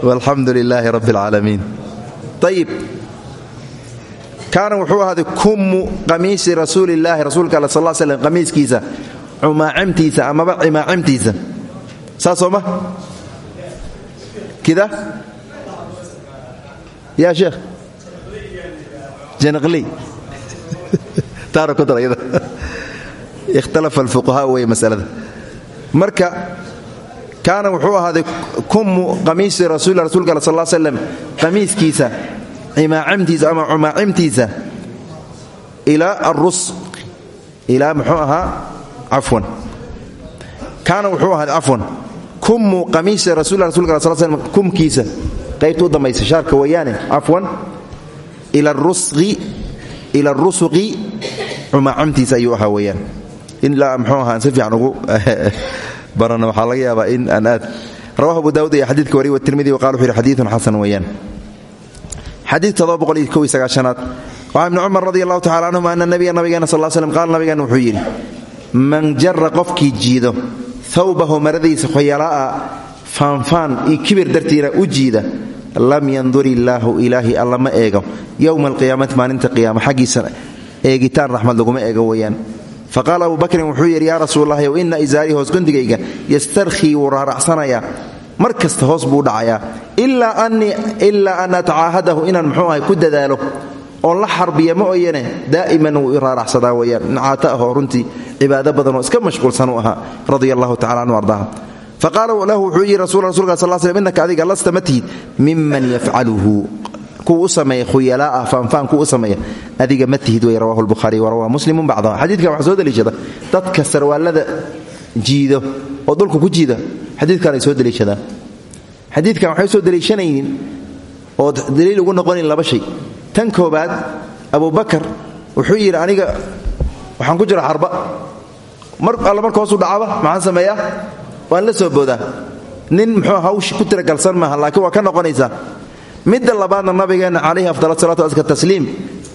walxamdu lilaahi rabbi alcaalamiin ayib kaana wuxuu ahaaday kummu qamiisi rasuulillaahi rasuulka alle sal slm qamiiskiisa cumaacimtiisa amaba cimaacimtiisa ma? Kida? Yaa sheekh? Janaqley taana ku ikhtalafa alfuqahaa wey masalada. Marka kaana wuxuu ahaaday kummu qamiisi rasuul rasulka al sal slam qamiiskiisa cimaacimtiisa ama cumaacimtiisa ilaa arus ilaa muxuu ahaa cafwan kaana wuxuu ahaaday cafwan kummu qamiisi rasul rasulka al sl slm kumkiisa qaybta u dambaysa shaarka weeyaane cafwan ila arusuqi cumaacimtiisa ayuu ahaa weeyaan. Ilaa mxuu ahaa si fiican barana waxaa laga yaabaa in aan aad rawahu abu daawud iyo xadiidka wariy watirmidi waqala wuxu yidhi xadiidun xasan weeyaan. Xadiid aad waxaa ibni cumar radi allahu tacala canhuma ana nabiya nabigeena sal l slm qaala nabigeena wuxuu yidhi man jara qofkii jiido thawbahu maradiisa khoyalaa'a faanfaan iyo kibir dartiina u jiida lam yandur illaahu ilaahi alla ma eego. Yowma alqiyaamati maalinta qiyaama xaggiisa eegitaan raxmad laguma eego weeyaan faqaala abu bakrin wuxuu yidhi yaa rasuulalahi ow ina isaarii hoos gundigayga yastarkhii wuu raaracsanayaa. Mar kasta hoos buu dhacayaa ilaa an atacaahadahu inaan muxuu ahay ku dadaalo oon la xarbiya ma oyane daa'iman wuu i raaracsadaa weyaan nacaata ahoo runtii cibaado badanoo iska mashquulsan u ahaa radia allahu tacala anhu ardaha. Faqaala lahu wuxuu yidhi rasul rasulka sal slam innaka adiga lasta ma kuwa u sameeya khuyalaaah faanfaan kuwa u sameeya. Adiga ma tihid wey rawahu lbukhaariy warawaa muslimun bacdaha. Xadiidkan waxaa soo deliishada dadka sarwaallada jiido oo dhulka ku jiida xadiidkan ay soo deliishadaan xadiidkan waxay soo deliishanaynin oo daliil ugu noqonayn laba shay. Tan koobaad abubakar wuxuu yidhi aniga waxaan ku jira xarba mar alla marka hoosu dhacaba maxaan sameeyaa? Waan la soo boodaa. Nin muxuu hawshi ku tiragalsan maaha laakiin waa ka noqonaysaa midda labaadna nabigeenna calayhi afdal salatu aska tasliim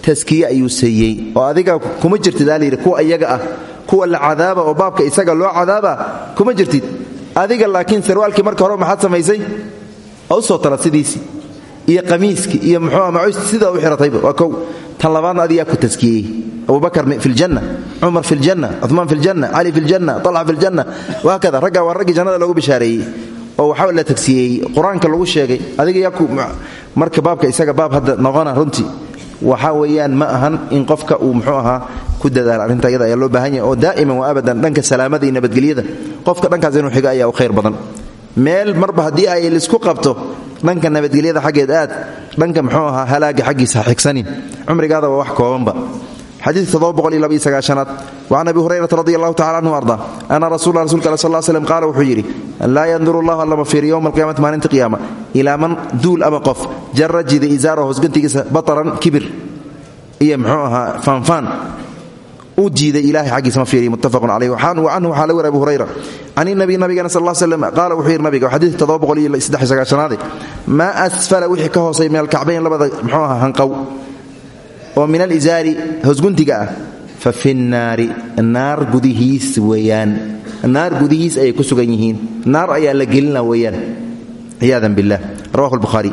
taskiye ayuu seeyey oo adiga kuma jirtid aa layidhi kuwa iyaga ah kuwa la cadaaba oo baabka isaga loo cadaaba kuma jirtid. Adiga laakiin sarwaalkii marka hore maxaad samaysay? Oo soo tala sidiisii iyo qamiiskii iyo muxuu macuusti sidaa u xiratayba. Waa kow tan labaadna adigaa ku taskiyey. Abubakar fi ljanna cumar fi ljanna cumaan fi ljanna cali fi ljanna talxa fi ljanna wahaakada ragga waa raggii jannada loogu bishaareeyey oo waxaa la tagsiyeeyey qur'aanka lagu sheegay. Adiga yaa marka baabka isaga baab hadda noqona runtii waxa weeyaan ma ahan in qofka uu muxuu ahaa ku dadaala arrinta iyada ayaa loo baahan yahay oo daa'iman wa abadan dhanka salaamada iyo nabadgelyada. Qofka dhankaas inuu xiga ayaa u khayr badan. Meel marba haddii ay lisku qabto dhanka nabadgelyada xaggeed aad dhanka muxuu ahaa halaaga xaggiisa ha xigsanin waa wax koobanba xadiidka aad wacan abi hurayrata radi allahu tacala anhu arda. Ana rasula rasulka al sal slm qaala wuxuu yidhi laa yanduru allahu allama fiiri yowma alqiyamati maalinta qiyaama. Ilaa man duul ama qof jara jida isaara hoosgantigiisa bataran kibir. Iyo muxuu ahaa faanfaan u jiiday ilahay xaggiisa ma fiiriy muttafaqun caleyh canhu waxaa la weri abu hurayra can inabiy nabigana sal l slm qaala wuxuu yidhi nabiga xadiidka aade maa asfala wixii ka hoosay min alkacbayn labada muxuu ahaa hanqow oo min alizaari hoosguntiga ah. Fa fi nnaari naar gudihiis weeyaan. Naar gudihiis ayay ku sugan yihiin. Naar ayaa la gelina weeyaan. Ciyaadan billah. Rawahu lbukhaari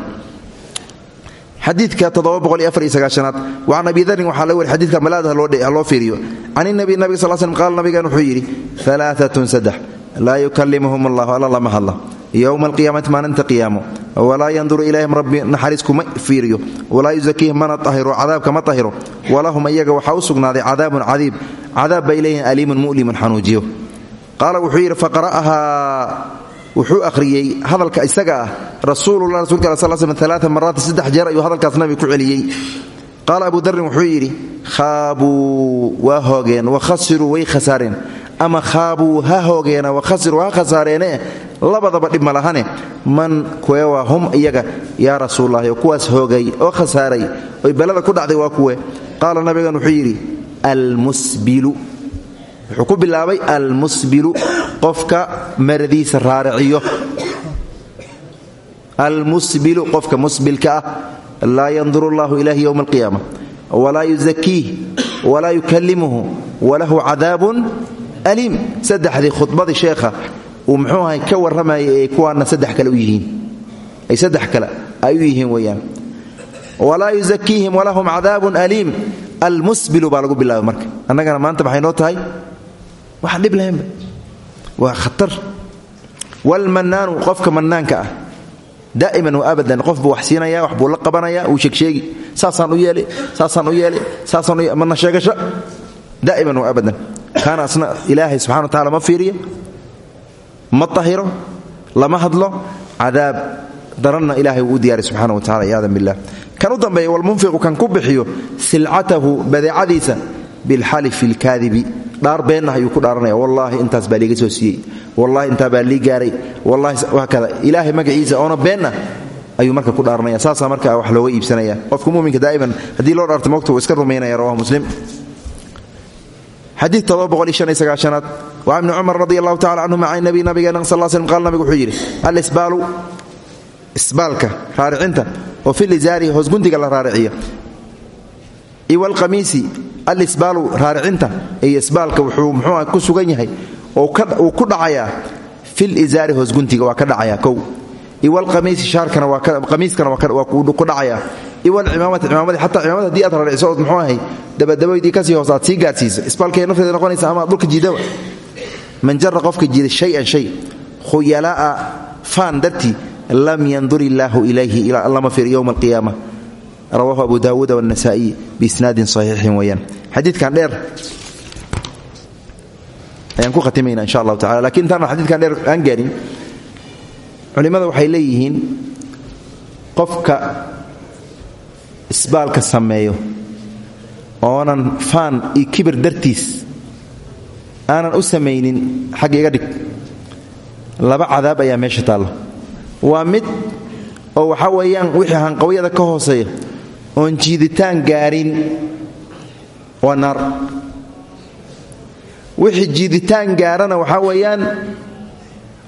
xadiidka aad waan abi darin waxaa la weri xadidka malaada loo fiiriyo. Can inabi nabig sal slm qaala nabigan wuxuu yidhi alaaatun saddex laa yukalimuhum allahu alla lama hadla yowma alqiyaamati maalinta qiyaamo walaa yanduru ilayhim rabbi naxariis kuma fiiriyo walaa yusakiihim mana ahiro cadaabka ma tahiro walahum iyaga waxaa u sugnaaday cadaabun cadiib cadaab bay leeyihiin aliimun mu'limun xanuujiyo qaala wuxuu wuxuu akhriyey hadalka isaga ah rasuulula rasulka al sl slam alaaa maraat saddex jeer ayuu hadalkaas nabiga ku celiyey qaala abu darin wuxuu yidhi khaabuu waa hoogeen wa khasiruu way khasaareen ama khaabuu ha hoogeena wa khasiruu ha khasaareene labadaba dhib ma lahane man kuwe waa hum iyaga yaa rasuululahi oo kuwaas hoogay oo khasaaray oy belada ku dhacday waa kuwe. Qaala nabigan wuxuu yidhi almusbilu. Wuxuu ku bilaabay almusbilu qofka maradiisa raariciyo. Almusbilu qofka musbilka ah laa yanduru allahu ilayhi yowma alqiyaama walaa yusakiih walaa yukalimuhu walahu cadaabun aliim. Saddexdii khudbadii sheekha uu muxuu ahay ka warramayay ee kuwaana saddex kale u yihiin. Ay saddex kale ay u yihiin weeyaan. Walaa yuzakiihim walahum cadaabun aliim. Almusbilu baa lagu marka. Annagana maanta maxay noo tahay? Waxaan dhib lahaynba waa khatar. Wlmannaanu qofka mannaanka ah daa'iman wa abadan qof buu wax siinaya wax la qabanaya wuu sheegsheegi saasaan u yeelay saasaan u yeelay saasaan mana sheegasho? Daa'iman wa abadan. Kaana asna ilaahay subxana wa tacala ma fiiriyo ma tahiro lama hadlo cadaab daranna ilahay wuu u diyaaray subxana wa tacala iyaadan billah. Kan u dambeeya walmunfiqu kan ku bixiyo silcatahu badeecadiisa bilxalifi alkaadibi dhaar beenah ayuu ku dhaaranaya. Wallaahi intaas baa soo siiyey. Wallahi intaa baa lii gaaray. Wallahi waa kada. Ilaahay magaciisa oona beenah ayuu marka ku dhaaranaya. Saasaa marka wax looga iibsanaya. Qofka muminka daa'iman haddii loo dhaarto mogta iska rumaynaya rawahu muslim xadiid aad wa ibni cumar radi allahu tacala canhuma can nabi nabigeena sal slm qaal nabigu wuxuu yidhi alisbaalu isbaalka raaricinta oo fi lizaari hoosguntiga la raariciyo iwalqamiisi alisbaalu raaricinta iyo isbaalka wuxuu muxuua ku sugan yahay uu ku dhacayaa fil izaari hoosguntiga waa ka dhacaya kow iwalqamiisi shaarkana qamiiskana waa ku dhacayaa xataa cimaamad haddii aad raariciso ood muxuu ahay dabadabaydii ka sii hoos aad sii gaarsiisa isbaalkay nafteeda noqonaysa ama dhulka jiidaba man jara qofka jiida shayan shay khuyalaa'a faan dartii lam yandur illaahu ilayhi ilaa allama fir yowma alqiyaama rawaahu abu daawuuda wanasa'iy biisnaadin saxiixin weeyaan. Xadiidkan dheer ayaan ku khatimayna insha allahu tacala lakiin intaana xadiidkan dheer aan gaarin. Culimmada waxay leeyihiin qofka isbaalka sameeyo. Oonan faan iyo kibir dartiis aanan u samaynin xagga iga dhig. Laba cadaab ayaa meesha taalla. Waa mid oo waxaa weeyaan wixii hanqawyada ka hooseeya oon jiiditaan gaarin waa naar. Wixii jiiditaan gaarana waxaa weeyaan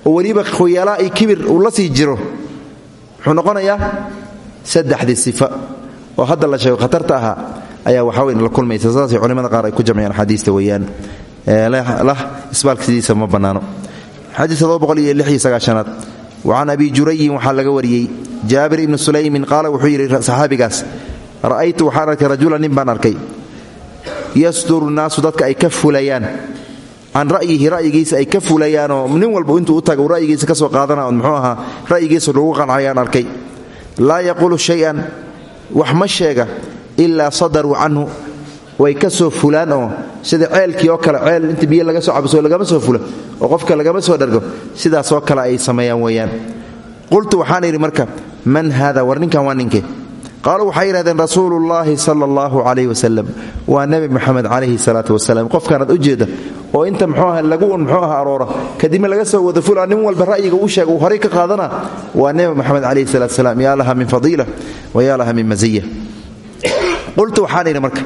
oo weliba khuyalaa iyo kibir uu la sii jiro muxuu noqonayaa saddexdii sifa oo hadda la sheego khatarta ahaa ayaa waxaa weyn la kulmaysa. Saasay culimada qaar ay ku jamciyaan axaadiista weeyaan. Lah isbaalka sidiisa ma bannaano. Xadiid aad wacan abi jurayin waxaa laga wariyey jaabir ibni sulaymin qaala wuxuu yidhi saxaabigaas ra'aytu waxaan rajulan nin arkay. Yasduru naasu dadka ay ka fulayaan. Can ra'yihi ra'yigiisa ay ka fulayaanoo nin walba intuu u taga ra'yigiisa ka soo qaadana muxuu ahaa ra'yigiisa lagu qancayaan arkay. Laa yaquulu shay-an wax ma sheega ilaa sadaruu canhu. Way ka soo fulaan oo sida ceelkii oo kale ceel inta biyo laga soo cabiso lagama soo fula oo qofka lagama soo dhargo. Sidaasoo kale ay sameeyaan weeyaan. Qultu waxaan idhi marka man haada war ninkan waa ninke qaaluu waxay yidhahdeen rasuulullaahi sala allahu calayh wasalam waa nebi moxamed calayhi salaatu wasalaam qofkaanaad u jeeda oo inta muxuu aha lagu un muxuu aha aroora kadibna laga soo wada fula nin walba ra'yiga u sheega uu ka qaadana waa nebi moxamed calayhi salaatu wasalaam yaa laha min fadiila wa yaa min maziya. Qultu waxaan marka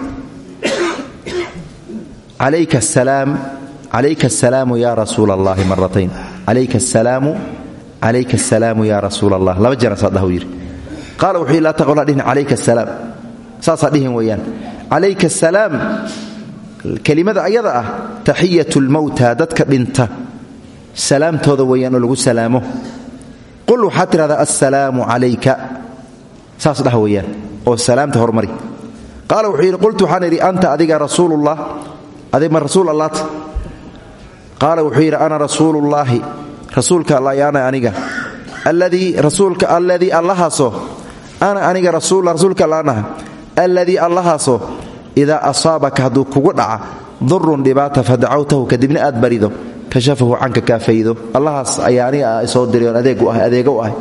calayka asalaamu ya rasuul allahi maratayn calayka asalaamu calayka asalaamu ya rasuul laba jeer saa dhah yidhi qaala wuxuu laa taqolaa dhihin calayka asalaam saasaa dhihin weeyaan. Calayka asalaam kelimada ayada ah taxiyatu lmowta dadka dhinta. Salaamtooda weeyaan oo lagu salaamo. Qul waxaad tidhahdaa assalaamu calayka. Saas dhah weeyaan oo salaamta hormari. Qaala wuxuu yidhi qultu waxaan idhi anta adiga rasuulullah. Adig ma rasuul allaata qaala wuxuu yidhi ana rasuulullaahi. Rasuulka alla ana aniga. Alladii rasuulka ana aniga rasuulka allaanaha alladii allahaasoo idaa asaabaka hadduu kugu dhaca durun dhibaata fadacawtahu kadibna aad barido kashafahu canka kaafaydo. Allahaas ayaa aniga soo diray oon adeeg u ahay adeega u ahay.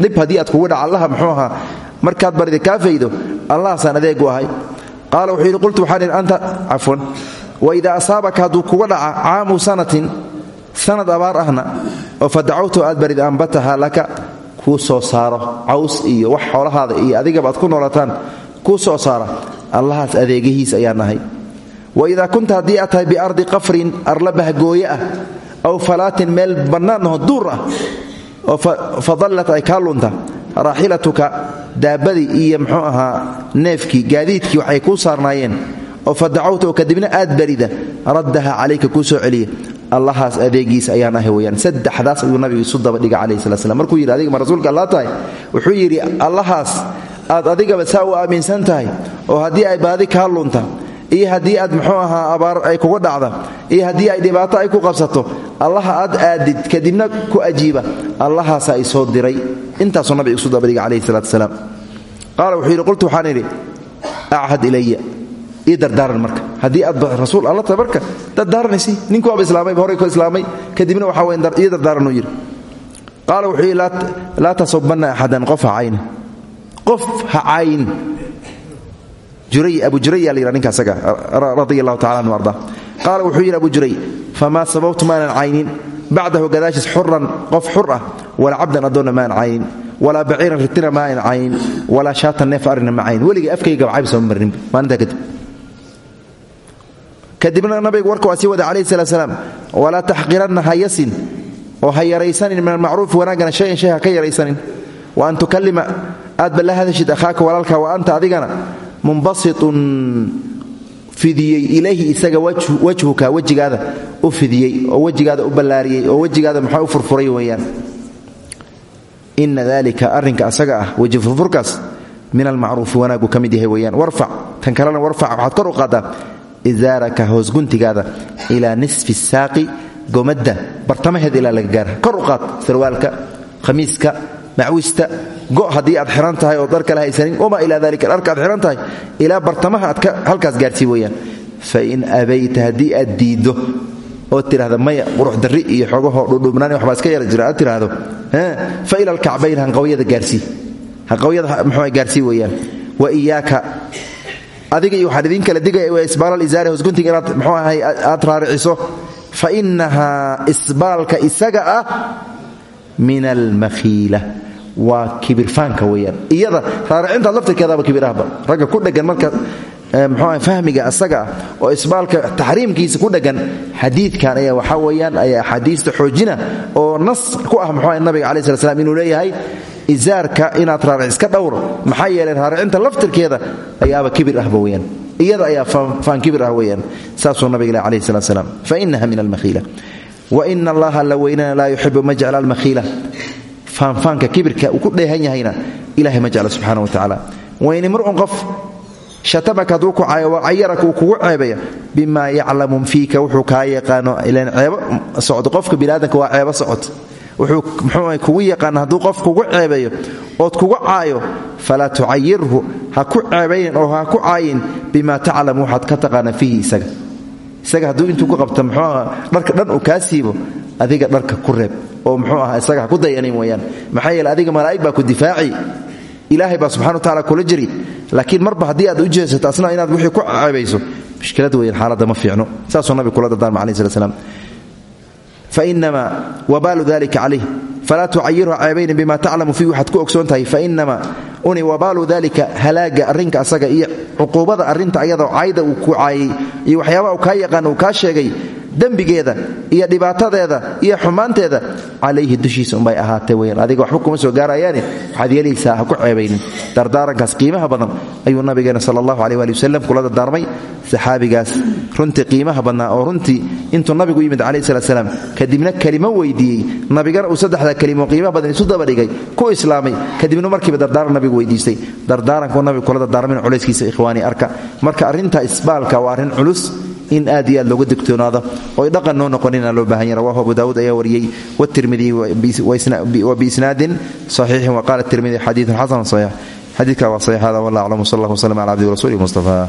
Dhib haddii aad kugu dhaca allaha muxuu ahaa markaad barida kaafaydo allahaasaan adeeg u ahay. Qaala wuxuu qultu waxaan idhi anta cafwan waidaa asaabaka hadduu kuga dhaca caamu sanatin sanad abaar ahna oo fadacawtu aad barid laka kuu soo saaro caws iyo wax xoolahaada iyo adigaba aad ku noolataan kuu soo saara. Allahaas adeegihiis ayaan ahay waidaa kunta haddii aad tahay biardi qafrin arla bahgooye ah aw falaatin meel bannaan aho duur ah oo fadallat ay kaa raaxilatuka daabadii iyo muxuu ahaa neefkii gaadiidkii waxay kuu saarnaayeen. Oo fadacawta oo kadibna aad barida raddaha calayka kuu soo celiya allahaas adeegiisa ayaan ahay weyaan saddexdaas ayuu nabigu isu dabadhiga calayhi salat slam markuu yidhi adiga rasuulka allah tahay? Wuxuu yidhi allahaas aad adigaba saa u aaminsan tahay oo haddii ay baadi kaa lunta iyo haddii aad muxuu ahaa abaar ay kuga dhacda iyo haddii ay dhibaato ay ku qabsato allaha aad aadid kadibna ku ajiiba allahaasaa isoo diray. Intaasuu nabiga isu dabadhiga calayhi salaat salaam. Qaala wuxuu yidhi qultu waxaan idhi achad ilaya ii dardaaran marka. Haddii aad rasuul alla tahay dardaaranaysi ninku waaba islaamay horey ku islaamay kadibna waxaa weyn ii dardaaranuu yidhi. Qaala wuxuu yidhi laa tasubanna axadan qof ha caynin qof ha cayn. Abu juraya la yidha ninka asaga radia allahu anhu arda. Qaala wuxuu abu juray famaa sababtu maanan caynin? Bacdahu gadaashiis xuran qof xur ah. Walaa cabdan addoonna maanan caynin. Walaa baciiran ritina maanan caynin. Walaa shaatan neef arina ma caynin. Weligay afkaygaba cayb sooma marnin maalintaa kadib kadibna nabigu warka waa sii wada calayhi salaa salaam walaa taxqiranna ha yasin oo ha yaraysanin min almacruufi wanaaggana shayan shay ha ka yaraysanin. Wa an tukalima aad ba la hadashid akhaaka walaalka wa anta adigana mumbasitun fidiyey ilayhi isaga wajhuka wejigaada u fidiyey oo wejigaada u ballaariyey oo wejigaada maxaa u furfuray weeyaan. Ina dalika arrinka asaga ah weji furfurkaas min almacruufi wanaagu ka mid yahay weyaan warfac tan kalena warfac waxaad kor u qaaddaa izaaraka hoosguntigaada ilaa nisfi saaqi gomadda bartamaheed ilaa laga gaara. Kor u qaad sarwaalka khamiiska macwista go haddii aad xiran tahay oo dar kale haysanin wamaa ilaa dalika dharka aad ilaa bartamaha aad halkaas gaarsii weyaan fain abayta haddii aad diiddo oo tidhahda maya qurux darri iyo xogahoo dhudhubnaan waxbaa iska yara jira aad tidhaahdo fa ila alkacbayn hanqawyada gaarsii hanqawyada mxua gaarsii weyaan wa iyaaka adiga iyo waxaan idin kala digaya waa isbaal izaari hosguntiga inaad mxuu ahay aad raariciso. Fa innahaa isbaalka isaga ah min almakhiila waa kibirfaanka weyaan iyada raaricintaad laftirkeedaba kibirahba. Ragga ku dhegan marka mxuuaha fahmiga asaga ah oo isbaalka taxriimkiisa ku dhegan xadiidkan ayaa waxaa weyaan ayaa axaadiista xoojina oo nas ku ah muxuuaha nabiga calayi slat slam inuu leeyahay izaarka inaad raaric iska dhowr maxaa yeelay raaricinta laftirkeeda ayaaba kibir ahba weyaan iyada ayaa faan kibir ah weyaan saasuu nabiga leh alayhi salat slam fa inaha min almakhiila wa ina allaha la weynana laa yuxibu ma jecla almakhiila faanfaanka kibirka ku dheehan yahayna ilahay ma jecla wa tacaala wain imru'un qof shatamaka hadduu ku caayo waa cayaraka kugu ceebaya bima yaclamu fiika wuxuu kaa yaqaano ilan ceebo socdo. Qofka biniaadanka waa ceebo socod wuxuu mxuu kugu yaqaan hadduu qof kugu ceebeeyo ood kugu caayo falaa tucayirhu ha ku ceebaynin oo ha ku caayin bima taclam waxaad ka taqaana fiihi isaga. Isaga hadduu intuu ku qabta mxuuaha dharka dhan uu kaa adiga dharka ku reeb oo mxuu aha isaga ku dayanin weyaan maxaa yeele adiga malaa'ig baa ku difaaci. Ilaahay baa subxana wa kula jiri laakiin marba haddii aad u jeesato asna inaad wixii ku ceebayso mushkilad weyan xaaladda ma fiicno. Saasuu nabiga kula dardaarma alayh slat slam fainama wabaalu dalika calayh falaa tucayirhu ceebaynin bima taclamu fiih waxaad ku ogsoon tahay fainama uni wabaalu dalika halaaga arrinka asaga iyo cuquubada arrinta ayadoo cayda uu ku caayay iyo waxyaabaha uu kaa yaqaan uu kaa sheegay dembigeeda iyo dhibaatadeeda iyo xumaanteeda calayhi dushiisa umbay ahaatay weyaan adiga waxba kuma soo gaarayaane waxaad yeelaysaa ha ku ceebaynin. Dardaarankaas qiimaha badan ayuu nabigeena sala allahu aleh waali kula dardaarmay saxaabigaas runtii qiimaha badnaa oo runtii intuu nabigu yimid calayhi salat salaam kadibna kelimo weydiiyey. Nabigana uu saddexda kelimo qiimaha badan isu dabadhigay ku islaamay. Kadibna markiiba weydiistay. Dardaarankuu nabigu kula dardaarmin culayskiisa ikhwaanii arka. Marka arrinta isbaalka waa arrin culus in aad iyo aad looga digtoonaado. Oy dhaqan noo noqonina loo baahan ya rawahu abu daawuud ayaa wariyey. Wtirmidiy wa biisnaadin saxiixin waqala tirmidi xadiiun xasan saxiix. Xadiidka waa saxiix hada wallah aclam wsal allah wslm ala cabdihi warasuulih mustafa